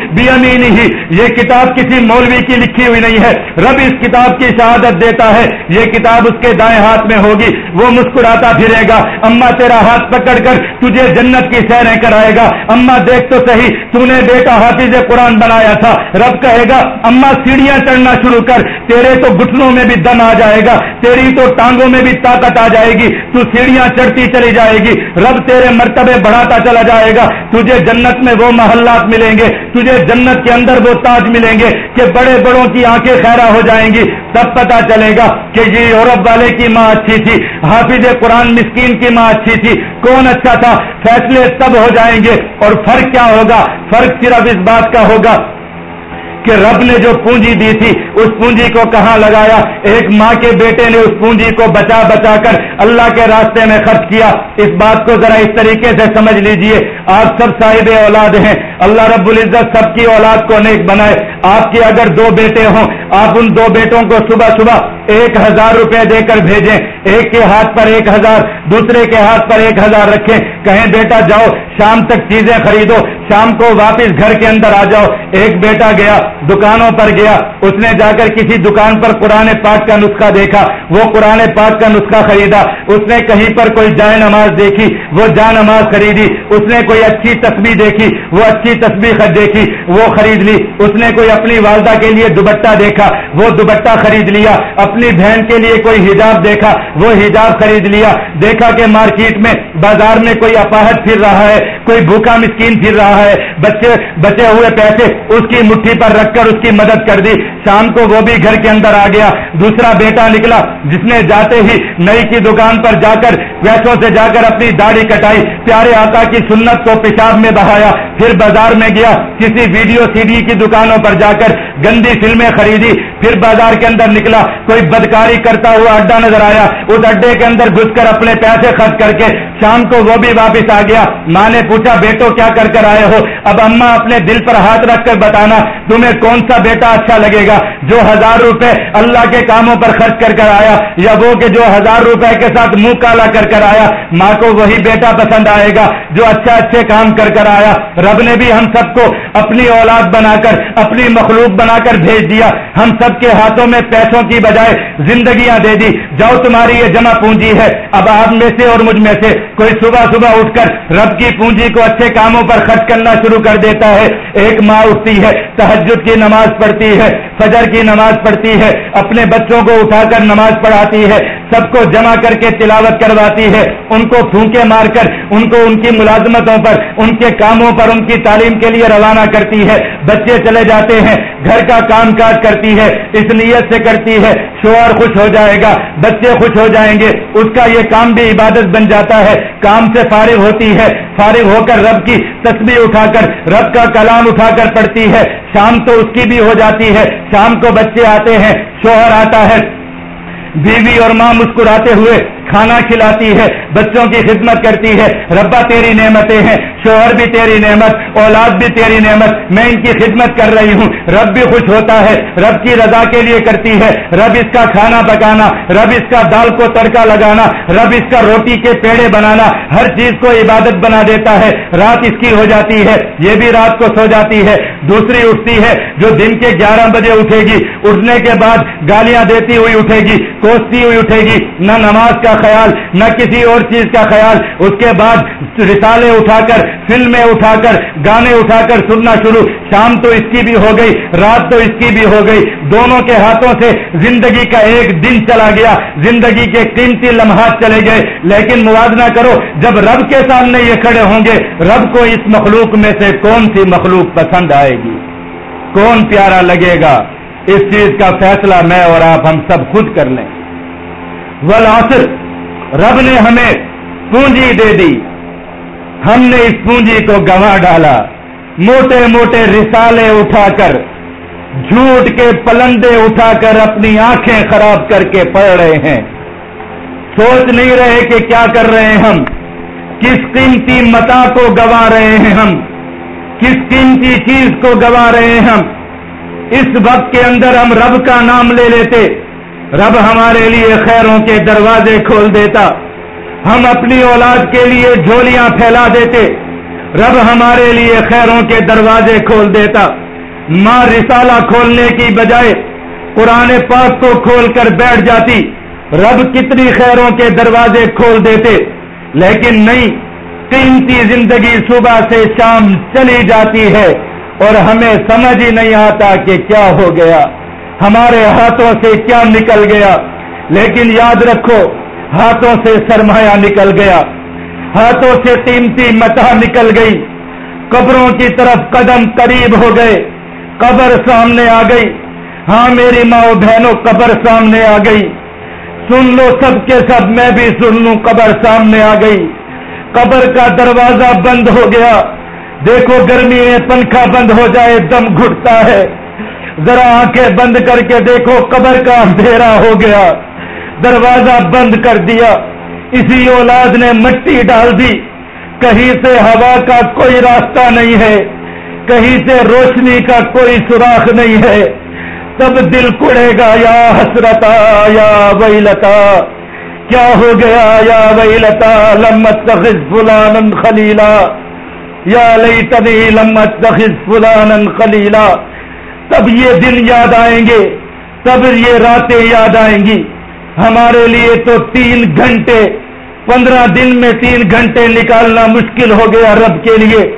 ہی یہ کتاب کسی مولوی کی لکھی ہوئی نہیں ہے۔ رب اس کتاب کی شہادت دیتا ہے۔ یہ کتاب اس کے دائیں ہاتھ میں ہوگی، وہ مسکراتا پھرے گا۔ اما تیرا ہاتھ پکڑ کر تجھے جنت کی سیریں کرائے گا۔ اما دیکھ تو صحیح تو نے بیٹا حافظ قرآن بنایا تھا۔ رب کہے گا، اما سیڑھیاں چڑھنا شروع کر، تیرے تو گٹنوں میں بھی دم آ جائے گا، تیری تو ٹانگوں میں بھی طاقت آ جائے گی، تو سیڑھیاں چڑھتی چلی جائے گی۔ رب تیرے مرتبے بڑھاتا چلا جائے گا۔ تجھے جنت میں وہ محلات ملیں گے، تجھے جنت کے اندر وہ تاج ملیں گے کہ بڑے بڑوں کی آنکھیں خیرا ہو جائیں گی۔ تب پتا چلے گا کہ جی، یہ یورپ والے کی ماں اچھی تھی، حافظ قرآن مسکین کی ماں اچھی تھی۔ کون اچھا تھا؟ فیصلے تب ہو جائیں گے اور فرق کیا ہوگا؟ فرق صرف اس بات کا ہوگا کہ رب نے جو پونجی دی تھی، اس پونجی کو کہاں لگایا؟ ایک ماں کے بیٹے نے اس پونجی کو بچا بچا کر اللہ کے راستے میں خرچ کیا۔ اس بات کو ذرا اس طریقے سے سمجھ لیجیے۔ آپ سب صاحب اولاد ہیں۔ اللہ رب العزت سب کی اولاد کو نیک بنائے۔ آپ کے اگر دو بیٹے ہوں، آپ ان دو بیٹوں کو صبح صبح ایک ہزار روپے دے کر بھیجیں۔ ایک کے ہاتھ پر ایک ہزار، دوسرے کے ہاتھ پر ایک ہزار رکھیں۔ کہیں بیٹا جاؤ، شام تک چیزیں خریدو۔ شام کو واپس گھر کے اندر آ جاؤ۔ ایک بیٹا گیا دکانوں پر گیا، اس نے جا کر کسی دکان پر قرآن پاک کا نسخہ دیکھا، وہ قرآن پاک کا نسخہ خریدا۔ اس نے کہیں پر کوئی جائے نماز دیکھی، وہ جا نماز خریدی۔ اس نے کوئی اچھی تصویر دیکھی، وہ اچھی تصویر دیکھی، وہ خرید لی۔ اس نے کوئی اپنی والدہ کے لیے دوبٹہ دیکھا، وہ دوبٹہ خرید لیا۔ اپنی بہن کے لیے کوئی حجاب دیکھا، وہ حجاب خرید لیا۔ دیکھا کہ مارکیٹ میں بازار میں کوئی اپاہد پھر رہا ہے، کوئی بھوکا مسکین پھر رہا ہے، بچے بچے ہوئے پیسے اس کی مٹھی پر رکھ کر اس کی مدد کر دی۔ شام کو وہ بھی گھر کے اندر آ گیا، دوسرا بیٹا نکلا، جس نے جاتے ہی نئی کی دکان پر جا کر پیسوں سے جا کر اپنی داڑھی کٹائی، پیارے آقا کی سنت کو پیشاب میں بہایا، پھر بازار میں گیا، کسی ویڈیو سی ڈی کی دکانوں پر جا کر گندی فلمیں خریدی، پھر بازار کے اندر نکلا، کوئی بدکاری کرتا ہوا اڈا نظر آیا، اس اڈے کے اندر گھس کر اپنے پیسے خرچ کر کے شام کو وہ بھی واپس آ گیا۔ ماں نے پوچھا، بیٹو کیا کر کر آئے ہو؟ اب اما اپنے دل پر ہاتھ رکھ کر بتانا، تمہیں کون سا بیٹا اچھا لگے گا؟ جو ہزار روپے اللہ کے کاموں پر خرچ کر کر آیا، یا وہ کہ جو ہزار روپے کے ساتھ منہ کالا کر کر آیا، ماں کو وہی بیٹا پسند آئے گا جو اچھا اچھے کام کر کر آیا۔ رب نے بھی ہم سب کو اپنی اولاد بنا کر، اپنی مخلوق بنا کر بھیج دیا۔ ہم سب کے ہاتھوں میں پیسوں کی بجائے زندگیاں دے دی۔ جاؤ تمہاری یہ جمع پونجی ہے۔ اب آپ میں سے اور مجھ میں سے کوئی صبح صبح اٹھ کر رب کی پونجی کو اچھے کاموں پر خرچ کرنا شروع کر دیتا ہے۔ ایک ماں اٹھتی ہے تحجد کی نماز پڑھتی ہے۔ فجر کی نماز پڑھتی ہے، اپنے بچوں کو اٹھا کر نماز پڑھاتی ہے، سب کو جمع کر کے تلاوت کرواتی ہے۔ ان کو پھونکے مار کر، ان کو ان کی ملازمتوں پر، ان کے کاموں پر، ان کی تعلیم کے لیے روانہ کرتی ہے۔ بچے چلے جاتے ہیں، گھر کا کام کاج کرتی ہے، اس نیت سے کرتی ہے، شوہر خوش ہو جائے گا، بچے خوش ہو جائیں گے۔ اس کا یہ کام بھی عبادت بن جاتا ہے۔ کام سے فارغ ہوتی ہے، فارغ ہو کر رب کی تصویر اٹھا کر، رب کا کلام اٹھا کر پڑھتی ہے۔ شام تو اس کی بھی ہو جاتی ہے شام کو بچے آتے ہیں شوہر آتا ہے بیوی اور ماں مسکراتے ہوئے کھانا کھلاتی ہے، بچوں کی خدمت کرتی ہے۔ ربا تیری نعمتیں ہیں، شوہر بھی تیری نعمت، اولاد بھی تیری نعمت۔ میں ان کی خدمت کر رہی ہوں۔ رب بھی خوش ہوتا ہے۔ رب کی رضا کے لیے کرتی ہے۔ رب اس کا کھانا پکانا، رب اس کا دال کو تڑکا لگانا، رب اس کا روٹی کے پیڑے بنانا، ہر چیز کو عبادت بنا دیتا ہے۔ رات اس کی ہو جاتی ہے، یہ بھی رات کو سو جاتی ہے۔ دوسری اٹھتی ہے جو دن کے گیارہ بجے اٹھے گی۔ اٹھنے کے بعد گالیاں دیتی ہوئی اٹھے گی، کوستی ہوئی اٹھے گی۔ نہ نماز کا خیال، نہ کسی اور چیز کا خیال۔ اس کے بعد رسالے اٹھا کر، فلمیں اٹھا کر، گانے اٹھا کر سننا شروع۔ شام تو اس کی بھی ہو گئی، رات تو اس کی بھی ہو گئی۔ دونوں کے ہاتھوں سے زندگی کا ایک دن چلا گیا۔ زندگی کے قیمتی لمحات چلے گئے۔ لیکن موازنہ کرو، جب رب کے سامنے یہ کھڑے ہوں گے، رب کو اس مخلوق میں سے کون سی مخلوق پسند آئے گی؟ کون پیارا لگے گا؟ اس چیز کا فیصلہ میں اور آپ ہم سب خود کر لیں۔ والعصر رب نے ہمیں پونجی دے دی۔ ہم نے اس پونجی کو گوا ڈالا۔ موٹے موٹے رسالے اٹھا کر، جھوٹ کے پلندے اٹھا کر اپنی آنکھیں خراب کر کے پڑھ رہے ہیں۔ سوچ نہیں رہے کہ کیا کر رہے ہیں ہم۔ کس قیمتی متا کو گوا رہے ہیں ہم؟ کس قیمتی چیز کو گوا رہے ہیں ہم؟ اس وقت کے اندر ہم رب کا نام لے لیتے۔ رب ہمارے لیے خیروں کے دروازے کھول دیتا۔ ہم اپنی اولاد کے لیے جھولیاں پھیلا دیتے۔ رب ہمارے لیے خیروں کے دروازے کھول دیتا۔ ماں رسالہ کھولنے کی بجائے قرآن پاک کو کھول کر بیٹھ جاتی۔ رب کتنی خیروں کے دروازے کھول دیتے۔ لیکن نہیں، قیمتی زندگی صبح سے شام چلی جاتی ہے اور ہمیں سمجھ ہی نہیں آتا کہ کیا ہو گیا۔ ہمارے ہاتھوں سے کیا نکل گیا؟ لیکن یاد رکھو، ہاتھوں سے سرمایہ نکل گیا۔ ہاتھوں سے قیمتی متا نکل گئی۔ قبروں کی طرف قدم قریب ہو گئے۔ قبر سامنے آ گئی۔ ہاں میری ماں بہنوں، قبر سامنے آ گئی۔ سن لو سب کے سب، میں بھی سن لوں، قبر سامنے آ گئی۔ قبر کا دروازہ بند ہو گیا۔ دیکھو گرمی میں پنکھا بند ہو جائے، دم گھٹتا ہے۔ ذرا آنکھیں بند کر کے دیکھو، قبر کا اندھیرا ہو گیا۔ دروازہ بند کر دیا۔ اسی اولاد نے مٹی ڈال دی۔ کہیں سے ہوا کا کوئی راستہ نہیں ہے۔ کہیں سے روشنی کا کوئی سوراخ نہیں ہے۔ تب دل کڑے گا، یا حسرتا، یا ویلتا۔ کیا ہو گیا، یا ویلتا، لمت فلان خلیلا۔ یا لئی تبھی لمت تخذ فلانا خلیلا۔ تب یہ دن یاد آئیں گے، تب یہ راتیں یاد آئیں گی۔ ہمارے لیے تو تین گھنٹے، پندرہ دن میں تین گھنٹے نکالنا مشکل ہو گیا رب کے لیے۔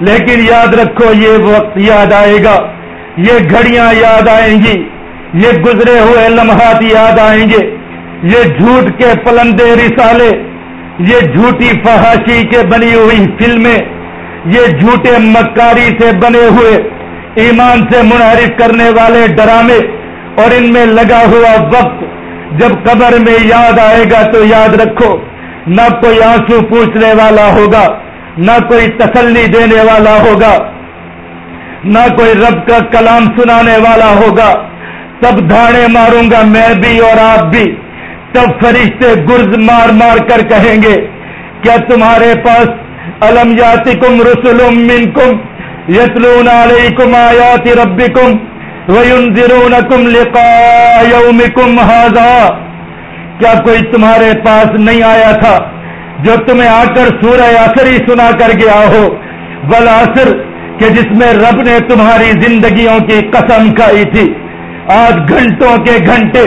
لیکن یاد رکھو، یہ وقت یاد آئے گا۔ یہ گھڑیاں یاد آئیں گی۔ یہ گزرے ہوئے لمحات یاد آئیں گے۔ یہ جھوٹ کے پلندے رسالے، یہ جھوٹی فحاشی کے بنی ہوئی فلمیں، یہ جھوٹے مکاری سے بنے ہوئے ایمان سے منحرف کرنے والے ڈرامے اور ان میں لگا ہوا وقت جب قبر میں یاد آئے گا تو یاد رکھو، نہ کوئی آنسو پوچھنے والا ہوگا، نہ کوئی تسلی دینے والا ہوگا، نہ کوئی رب کا کلام سنانے والا ہوگا۔ تب دھاڑے ماروں گا میں بھی اور آپ بھی۔ تب فرشتے گرز مار مار کر کہیں گے، کیا تمہارے پاس، الم یاتکم رسل منکم؟ یتلون علیکم آیات ربکم وینذرونکم لقاء یومکم هذا۔ کیا کوئی تمہارے پاس نہیں آیا تھا جو تمہیں آ کر سورہ آخری سنا کر گیا ہو؟ بلاسر کہ جس میں رب نے تمہاری زندگیوں کی قسم کھائی تھی۔ آج گھنٹوں کے گھنٹے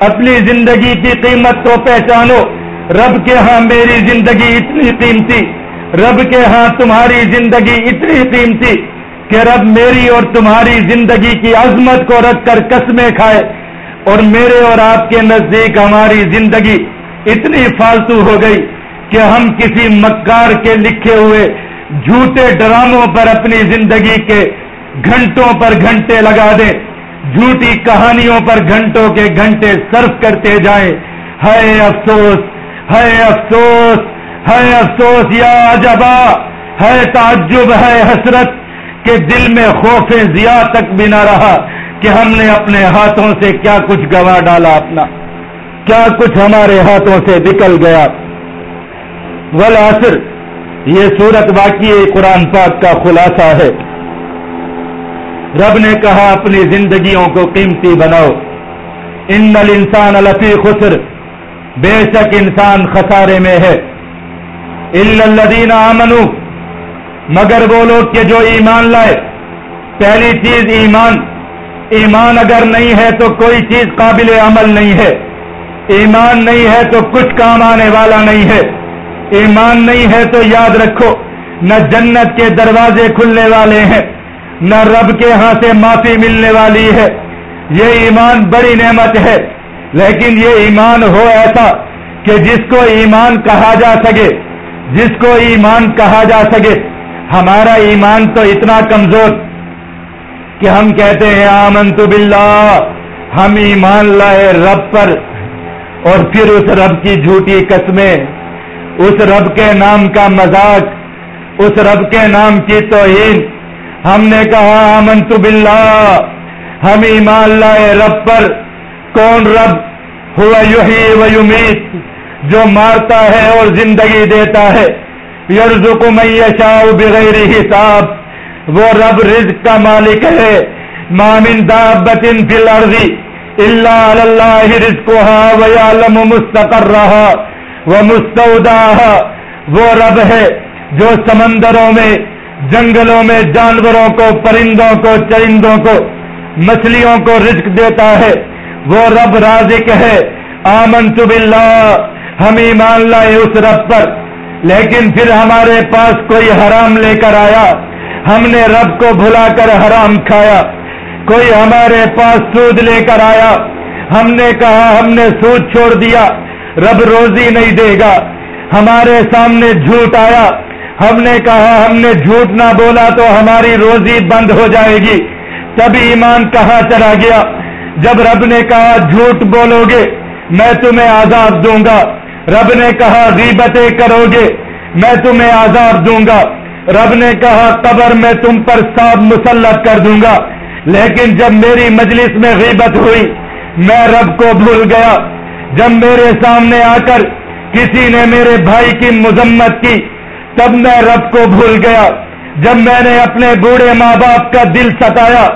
اپنی زندگی کی قیمت کو پہچانو۔ رب کے ہاں میری زندگی اتنی قیمتی رب کے ہاں تمہاری زندگی اتنی قیمتی کہ رب میری اور تمہاری زندگی کی عظمت کو رکھ کر قسمیں کھائے اور میرے اور آپ کے نزدیک ہماری زندگی اتنی فالتو ہو گئی کہ ہم کسی مکار کے لکھے ہوئے جھوٹے ڈراموں پر اپنی زندگی کے گھنٹوں پر گھنٹے لگا دیں، جھوٹی کہانیوں پر گھنٹوں کے گھنٹے صرف کرتے جائیں۔ ہے افسوس ہے افسوس! ہے افسوس یا جبا ہے تعجب، ہے حسرت کہ دل میں خوف ضیا تک بھی نہ رہا کہ ہم نے اپنے ہاتھوں سے کیا کچھ گوا ڈالا اپنا، کیا کچھ ہمارے ہاتھوں سے نکل گیا۔ ولاسر یہ صورت واقعی قرآن پاک کا خلاصہ ہے۔ رب نے کہا، اپنی زندگیوں کو قیمتی بناؤ۔ ان انسان الفی خسر، بے شک انسان خسارے میں ہے۔ الدین آمنو مگر وہ لوگ کہ جو ایمان لائے، پہلی چیز ایمان۔ ایمان اگر نہیں ہے تو کوئی چیز قابل عمل نہیں ہے۔ ایمان نہیں ہے تو کچھ کام آنے والا نہیں ہے۔ ایمان نہیں ہے تو یاد رکھو، نہ جنت کے دروازے کھلنے والے ہیں، نہ رب کے ہاں سے معافی ملنے والی ہے۔ یہ ایمان بڑی نعمت ہے۔ لیکن یہ ایمان ہو ایسا کہ جس کو ایمان کہا جا سکے جس کو ایمان کہا جا سکے۔ ہمارا ایمان تو اتنا کمزور کہ ہم کہتے ہیں آمن تو ہم ایمان لائے رب پر۔ اور پھر اس رب کی جھوٹی قسمیں، اس رب کے نام کا مذاق، اس رب کے نام کی توہین۔ ہم نے کہا آمن تو ہم ایمان لائے رب پر۔ کون رب؟ ہوا یوہی و یمیت۔ جو مارتا ہے اور زندگی دیتا ہے۔ یرزق من یشاء بغیر حساب۔ وہ رب رزق کا مالک ہے۔ مامن دابت فی الارض الا علی اللہ رزقها ویعلم مستقرها ومستودعها۔ وہ رب ہے جو سمندروں میں، جنگلوں میں جانوروں کو، پرندوں کو، چرندوں کو، مچھلیوں کو رزق دیتا ہے۔ وہ رب رازق ہے۔ آمن باللہ۔ ہم ایمان لائے اس رب پر، لیکن پھر ہمارے پاس کوئی حرام لے کر آیا۔ ہم نے رب کو بھلا کر حرام کھایا۔ کوئی ہمارے پاس سود لے کر آیا۔ ہم نے کہا، ہم نے سود چھوڑ دیا۔ رب روزی نہیں دے گا۔ ہمارے سامنے جھوٹ آیا۔ ہم نے کہا، ہم نے جھوٹ نہ بولا تو ہماری روزی بند ہو جائے گی۔ تب ایمان کہاں چلا گیا؟ جب رب نے کہا، جھوٹ بولو گے، میں تمہیں آزاد دوں گا۔ رب نے کہا، غیبتیں کرو گے، میں تمہیں آزاد دوں گا۔ رب نے کہا، قبر میں تم پر صاف مسلط کر دوں گا۔ لیکن جب میری مجلس میں غیبت ہوئی، میں رب کو بھول گیا۔ جب میرے سامنے آ کر کسی نے میرے بھائی کی مذمت کی، تب میں رب کو بھول گیا۔ جب میں نے اپنے بوڑھے ماں باپ کا دل ستایا،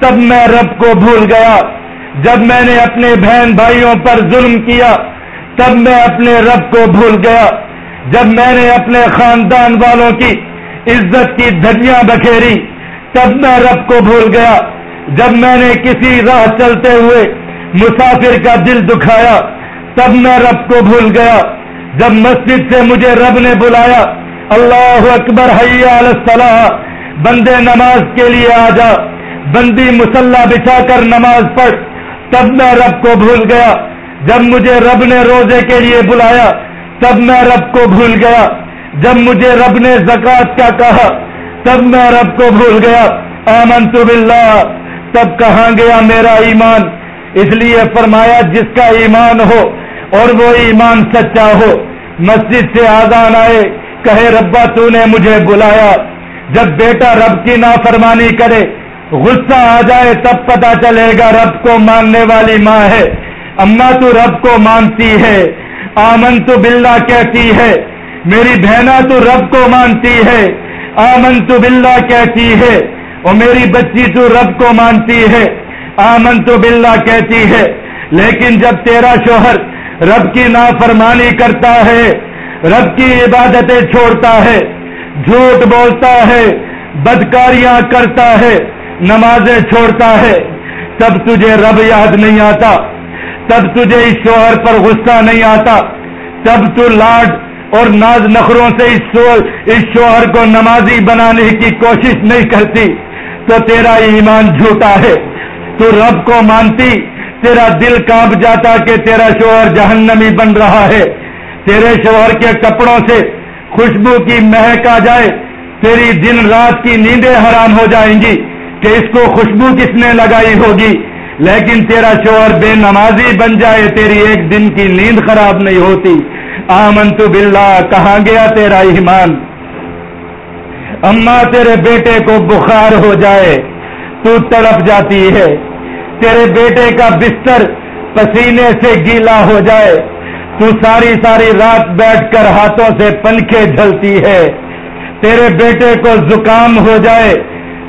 تب میں رب کو بھول گیا۔ جب میں نے اپنے بہن بھائیوں پر ظلم کیا تب میں اپنے رب کو بھول گیا۔ جب میں نے اپنے خاندان والوں کی عزت کی دھجیاں بکھیری، تب میں رب کو بھول گیا۔ جب میں نے کسی راہ چلتے ہوئے مسافر کا دل دکھایا، تب میں رب کو بھول گیا۔ جب مسجد سے مجھے رب نے بلایا، اللہ اکبر حیا الصلاح، بندے نماز کے لیے آ جا، بندی مسلح بچھا کر نماز پڑھ، تب میں رب کو بھول گیا۔ جب مجھے رب نے روزے کے لیے بلایا، تب میں رب کو بھول گیا۔ جب مجھے رب نے زکات کا کہا، تب میں رب کو بھول گیا۔ آمن تو تب کہاں گیا میرا ایمان؟ اس لیے فرمایا، جس کا ایمان ہو اور وہ ایمان سچا ہو، مسجد سے آزان آئے، کہے، ربا، تو نے مجھے بلایا۔ جب بیٹا رب کی نافرمانی کرے، غصہ آ جائے، تب پتا چلے گا رب کو ماننے والی ماں ہے۔ اما تو رب کو مانتی ہے، آمن تو بلّہ کہتی ہے، میری بہنا تو رب کو مانتی ہے، آمن تو بلّہ کہتی ہے، اور میری بچی تو رب کو مانتی ہے، آمن تو بلّہ کہتی ہے۔ لیکن جب تیرا شوہر رب کی نافرمانی کرتا ہے، رب کی عبادتیں چھوڑتا ہے، جھوٹ بولتا ہے، بدکاریاں کرتا ہے، نمازیں چھوڑتا ہے، تب تجھے رب یاد نہیں آتا۔ تب تجھے اس شوہر پر غصہ نہیں آتا۔ تب تو لاڈ اور ناز نخروں سے اس شوہر کو نمازی بنانے کی کوشش نہیں کرتی۔ تو تیرا ایمان جھوٹا ہے۔ تو رب کو مانتی۔ تیرا دل کانپ جاتا کہ تیرا شوہر جہنمی بن رہا ہے۔ تیرے شوہر کے کپڑوں سے خوشبو کی مہک آ جائے۔ تیری دن رات کی نیندیں حرام ہو جائیں گی کہ اس کو خوشبو کس نے لگائی ہوگی؟ لیکن تیرا شوہر بے نمازی بن جائے، تیری ایک دن کی نیند خراب نہیں ہوتی۔ آمن تو بلّہ کہاں گیا تیرا ایمان؟ اما تیرے بیٹے کو بخار ہو جائے، تو تڑپ جاتی ہے۔ تیرے بیٹے کا بستر پسینے سے گیلا ہو جائے، تو ساری ساری رات بیٹھ کر ہاتھوں سے پنکھے جھلتی ہے۔ تیرے بیٹے کو زکام ہو جائے،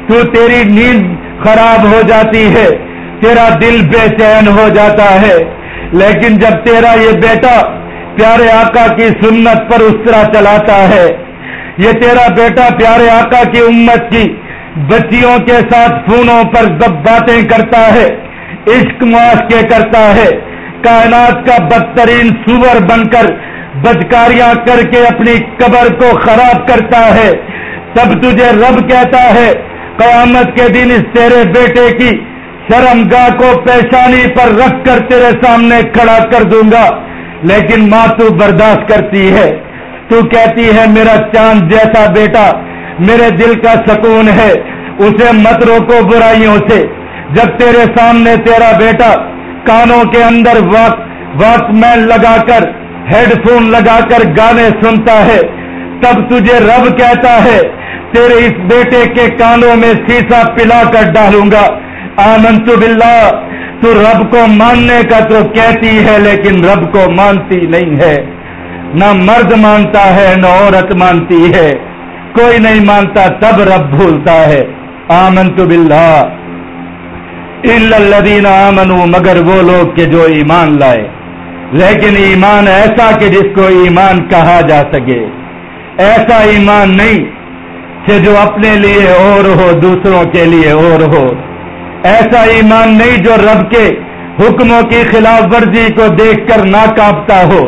تو تیری نیند خراب ہو جاتی ہے۔ تیرا دل بے چین ہو جاتا ہے۔ لیکن جب تیرا یہ بیٹا پیارے آقا کی سنت پر اس طرح چلاتا ہے، یہ تیرا بیٹا پیارے آقا کی امت کی بچیوں کے ساتھ فونوں پر دب باتیں کرتا ہے، عشق معاش کے کرتا ہے۔ کائنات کا بدترین سور بن کر بدکاریاں کر کے اپنی قبر کو خراب کرتا ہے۔ تب تجھے رب کہتا ہے، قیامت کے دن اس تیرے بیٹے کی شرم گاہ کو پیشانی پر رکھ کر تیرے سامنے کھڑا کر دوں گا، لیکن ماں تو برداشت کرتی ہے۔ تو کہتی ہے، میرا چاند جیسا بیٹا، میرے دل کا سکون ہے، اسے مت روکو برائیوں سے۔ جب تیرے سامنے تیرا بیٹا کانوں کے اندر وقت واک مین لگا کر ہیڈ فون لگا کر گانے سنتا ہے، تب تجھے رب کہتا ہے، تیرے اس بیٹے کے کانوں میں سیسا پلا کر ڈالوں گا۔ آنند باللہ، تو رب کو ماننے کا تو کہتی ہے، لیکن رب کو مانتی نہیں ہے۔ نہ مرد مانتا ہے، نہ عورت مانتی ہے۔ کوئی نہیں مانتا، تب رب بھولتا ہے۔ آمنت باللہ۔ الا الذین آمنوا، مگر وہ لوگ کے جو ایمان لائے۔ لیکن ایمان ایسا کہ جس کو ایمان کہا جا سکے۔ ایسا ایمان نہیں کہ جو اپنے لیے اور ہو، دوسروں کے لیے اور ہو۔ ایسا ایمان نہیں جو رب کے حکموں کی خلاف ورزی کو دیکھ کر نہ کاپتا ہو۔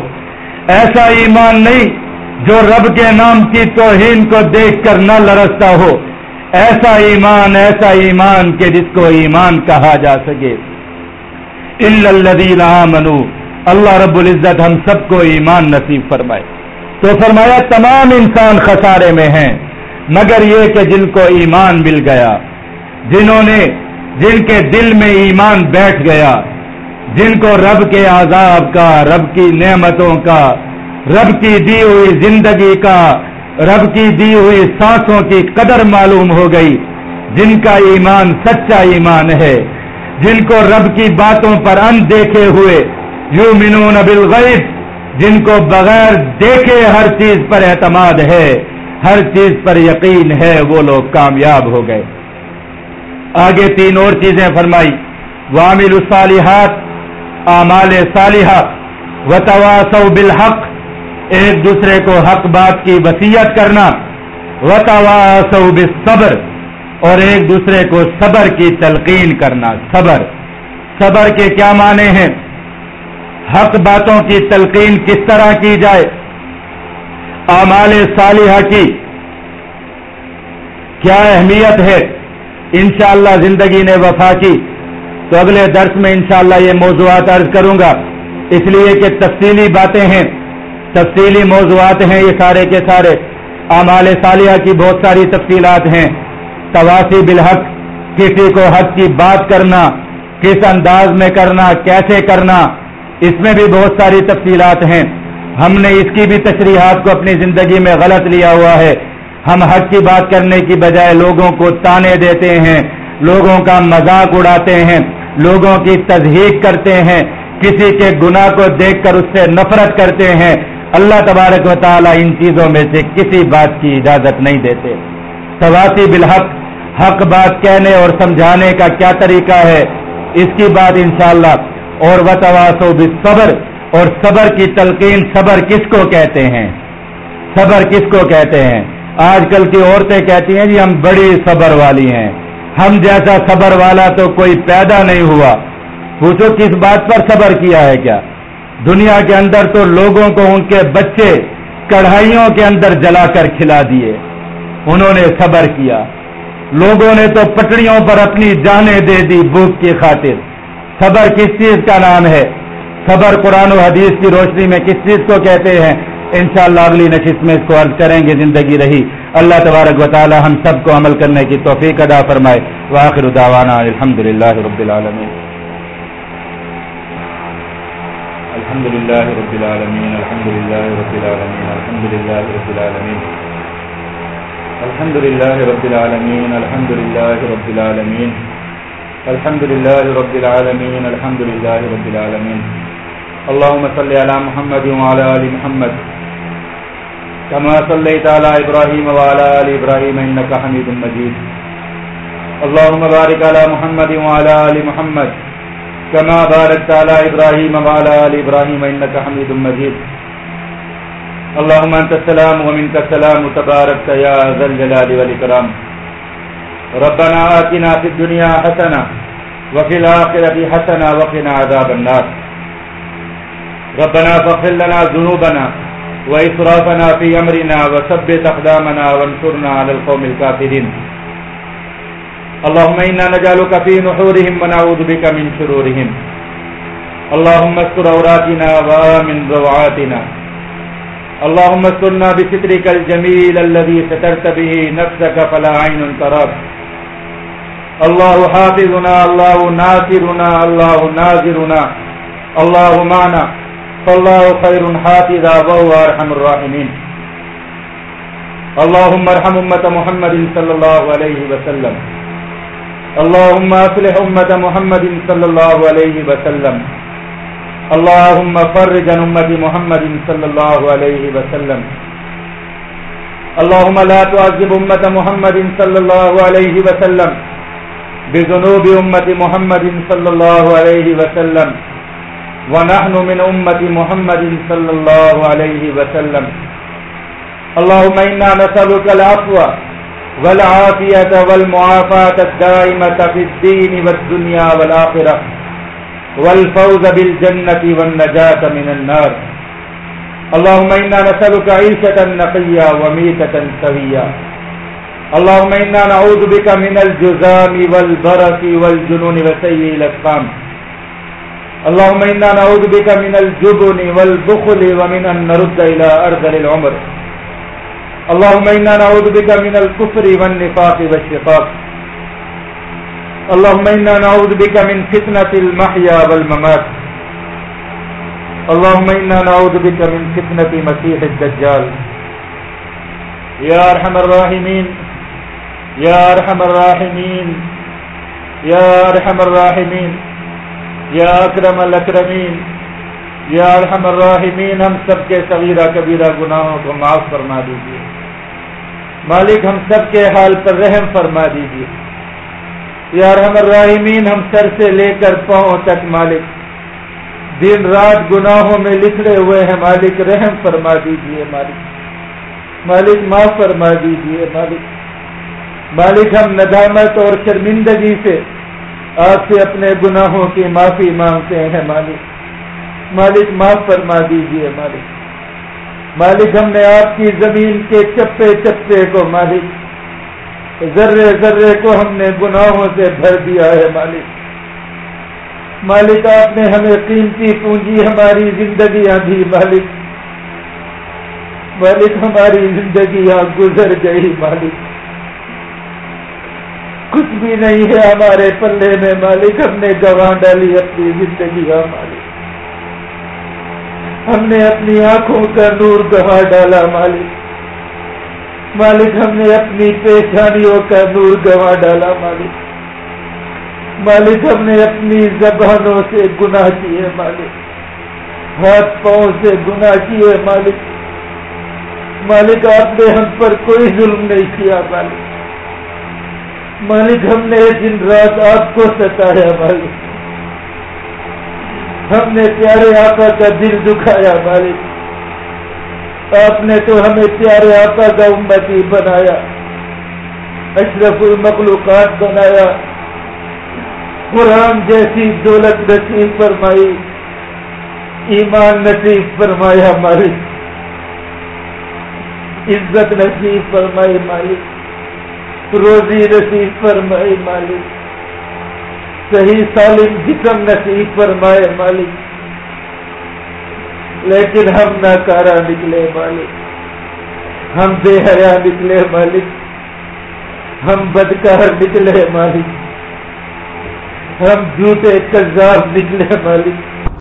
ایسا ایمان نہیں جو رب کے نام کی توہین کو دیکھ کر نہ لرستا ہو۔ ایسا ایمان ایسا ایمان کہ جس کو ایمان کہا جا سکے۔ الدین منو اللہ رب العزت ہم سب کو ایمان نصیب فرمائے۔ تو فرمایا، تمام انسان خسارے میں ہیں، مگر یہ کہ جن کو ایمان مل گیا، جنہوں نے جن کے دل میں ایمان بیٹھ گیا، جن کو رب کے عذاب کا، رب کی نعمتوں کا، رب کی دی ہوئی زندگی کا، رب کی دی ہوئی سانسوں کی قدر معلوم ہو گئی۔ جن کا ایمان سچا ایمان ہے، جن کو رب کی باتوں پر ان دیکھے ہوئے یو منون بالغیب، جن کو بغیر دیکھے ہر چیز پر اعتماد ہے، ہر چیز پر یقین ہے، وہ لوگ کامیاب ہو گئے۔ آگے تین اور چیزیں فرمائی. وامل الصالحات، اعمال صالحہ و بالحق، ایک دوسرے کو حق بات کی وسیعت کرنا و بالصبر، اور ایک دوسرے کو صبر کی تلقین کرنا، صبر. صبر کے کیا معنی ہیں؟ حق باتوں کی تلقین کس طرح کی جائے؟ اعمال صالحہ کی کیا اہمیت ہے؟ انشاءاللہ زندگی نے وفا کی تو اگلے درس میں انشاءاللہ یہ موضوعات عرض کروں گا اس لیے کہ تفصیلی باتیں ہیں تفصیلی موضوعات ہیں یہ سارے کے سارے اعمال صالحہ کی بہت ساری تفصیلات ہیں تواسی بالحق، کسی کو حق کی بات کرنا، کس انداز میں کرنا، کیسے کرنا، اس میں بھی بہت ساری تفصیلات ہیں۔ ہم نے اس کی بھی تشریحات کو اپنی زندگی میں غلط لیا ہوا ہے۔ ہم حق کی بات کرنے کی بجائے لوگوں کو تانے دیتے ہیں، لوگوں کا مذاق اڑاتے ہیں، لوگوں کی تصدیق کرتے ہیں، کسی کے گناہ کو دیکھ کر اس سے نفرت کرتے ہیں۔ اللہ تبارک و تعالیٰ ان چیزوں میں سے کسی بات کی اجازت نہیں دیتے۔ سواسی بالحق، حق بات کہنے اور سمجھانے کا کیا طریقہ ہے؟ اس کی بات انشاءاللہ اور وتواسو صبر اور صبر کی تلقین صبر کس کو کہتے ہیں؟ صبر کس کو کہتے ہیں؟ آج کل کی عورتیں کہتی ہیں جی ہم بڑی صبر والی ہیں۔ ہم جیسا صبر والا تو کوئی پیدا نہیں ہوا۔ پوچھو کس بات پر صبر کیا ہے کیا؟ دنیا کے اندر تو لوگوں کو ان کے بچے کڑھائیوں کے اندر جلا کر کھلا دیے۔ انہوں نے صبر کیا۔ لوگوں نے تو پٹڑیوں پر اپنی جانیں دے دی بھوک کی خاطر۔ صبر کس چیز کا نام ہے؟ صبر قرآن و حدیث کی روشنی میں کس چیز کو کہتے ہیں؟ انشاءاللہ اگلی نشست میں اس کو عرض کریں گے، زندگی رہی۔ اللہ تبارک و تعالی ہم سب کو عمل کرنے کی توفیق ادا فرمائے۔ واخر دعوانا الحمد للہ رب العالمین۔ الحمد للہ رب العالمین الحمد للہ رب العالمین الحمد للہ رب العالمین۔ الحمد للہ رب العالمین الحمد للہ رب العالمین۔ الحمد للہ رب العالمین الحمد للہ رب العالمین۔ اللهم صل على محمد وعلى ال محمد۔ كما صليت على ابراهيم وعلى ال ابراهيم انك حميد مجيد. اللهم بارك على محمد وعلى ال محمد. كما باركت على ابراهيم وعلى ال ابراهيم انك حميد مجيد. اللهم انت السلام ومنك السلام. تبارك يا ذا الجلال والاكرام ربنا آتنا في الدنيا حسنه وفي الاخره حسنه وقنا عذاب النار. ربنا فاغفر لنا ذنوبنا وإسرافنا في أمرنا وثبت أقدامنا وانصرنا على القوم الكافرين. اللهم إنا نجعلك في نحورهم ونعوذ بك من شرورهم. اللهم استر عوراتنا وآمن روعاتنا. اللهم استرنا بسترك الجميل الذي سترت به نفسك فلا عين تراك. الله حافظنا، الله ناصرنا، الله ناظرنا، الله معنا. فالله خير حافظا وهو ارحم الراحمين اللهم ارحم امه محمد صلى الله عليه وسلم. اللهم اصلح امه محمد صلى الله عليه وسلم. اللهم فرج عن امه محمد صلى الله عليه وسلم. اللهم لا تعذب امه محمد صلى الله عليه وسلم. بذنوب امه محمد صلى الله عليه وسلم. ونحن من أمة محمد صلى الله عليه وسلم. اللهم إنا نسألك العفو والعافية والمعافاة الدائمة في الدين والدنيا والآخرة والفوز بالجنة والنجاة من النار. اللهم إنا نسألك عيشة نقية وميتة سوية. اللهم إنا نعوذ بك من الجزام والبرس والجنون وسيء الأسقام. اللهم إنا نعوذ بك من الجبن والبخل ومن أن نرد إلى أرذل العمر. اللهم إنا نعوذ بك من الكفر والنفاق والشقاق. اللهم إنا نعوذ بك من فتنة المحيا والممات. اللهم إنا نعوذ بك من فتنة مسيح الدجال. يا أرحم الراحمين يا أرحم الراحمين يا أرحم الراحمين. یا اکرم الاکرمین، یا ارحم الراحمین، ہم سب کے صغیرہ کبیرہ گناہوں کو معاف فرما دیجیے مالک، ہم سب کے حال پر رحم فرما دیجیے یا ارحم الراحمین، ہم سر سے لے کر پاؤں تک مالک، دن رات گناہوں میں لکھڑے ہوئے ہیں مالک، رحم فرما دیجیے مالک۔ مالک، معاف فرما دیجیے مالک۔ مالک، ہم ندامت اور شرمندگی سے آپ سے اپنے گناہوں کی معافی مانگتے ہیں مالک۔ مالک، معاف فرما دیجیے مالک۔ مالک، ہم نے آپ کی زمین کے چپے چپے کو مالک، ذرے ذرے کو ہم نے گناہوں سے بھر دیا ہے مالک۔ مالک، آپ نے ہمیں قیمتی پونجی، ہماری زندگیاں دی مالک۔ مالک، ہماری زندگیاں گزر گئی مالک۔ کچھ بھی نہیں ہے ہمارے پلے میں مالک، ہم نے گواہ ڈالی اپنی زندگی کا مالک۔ ہم نے اپنی آنکھوں کا نور گواہ ڈالا مالک۔ مالک، ہم نے اپنی پیشانیوں کا نور گواہ ڈالا مالک۔ مالک، ہم نے اپنی زبانوں سے گناہ کیے مالک۔ ہاتھ پاؤں سے گناہ کیے مالک۔ مالک، آپ نے ہم پر کوئی ظلم نہیں کیا مالک۔ مالک ہم نے دن رات آپ کو ستایا مالک۔ ہم نے پیارے آقا کا دل دکھایا مالک۔ آپ نے تو ہمیں پیارے آقا کا امتی بنایا۔ اشرف المخلوقات بنایا۔ قرآن جیسی دولت نصیب فرمائی۔ ایمان نصیب فرمایا مالک۔ عزت نصیب فرمائی مالک۔ روزی نصیب فرمائے مالک۔ صحیح سالم جسم نصیب فرمائے مالک۔ لیکن ہم ناکارا نکلے مالک۔ ہم بے حیا نکلے مالک۔ ہم بدکار نکلے مالک۔ ہم جھوٹے کذاب نکلے مالک۔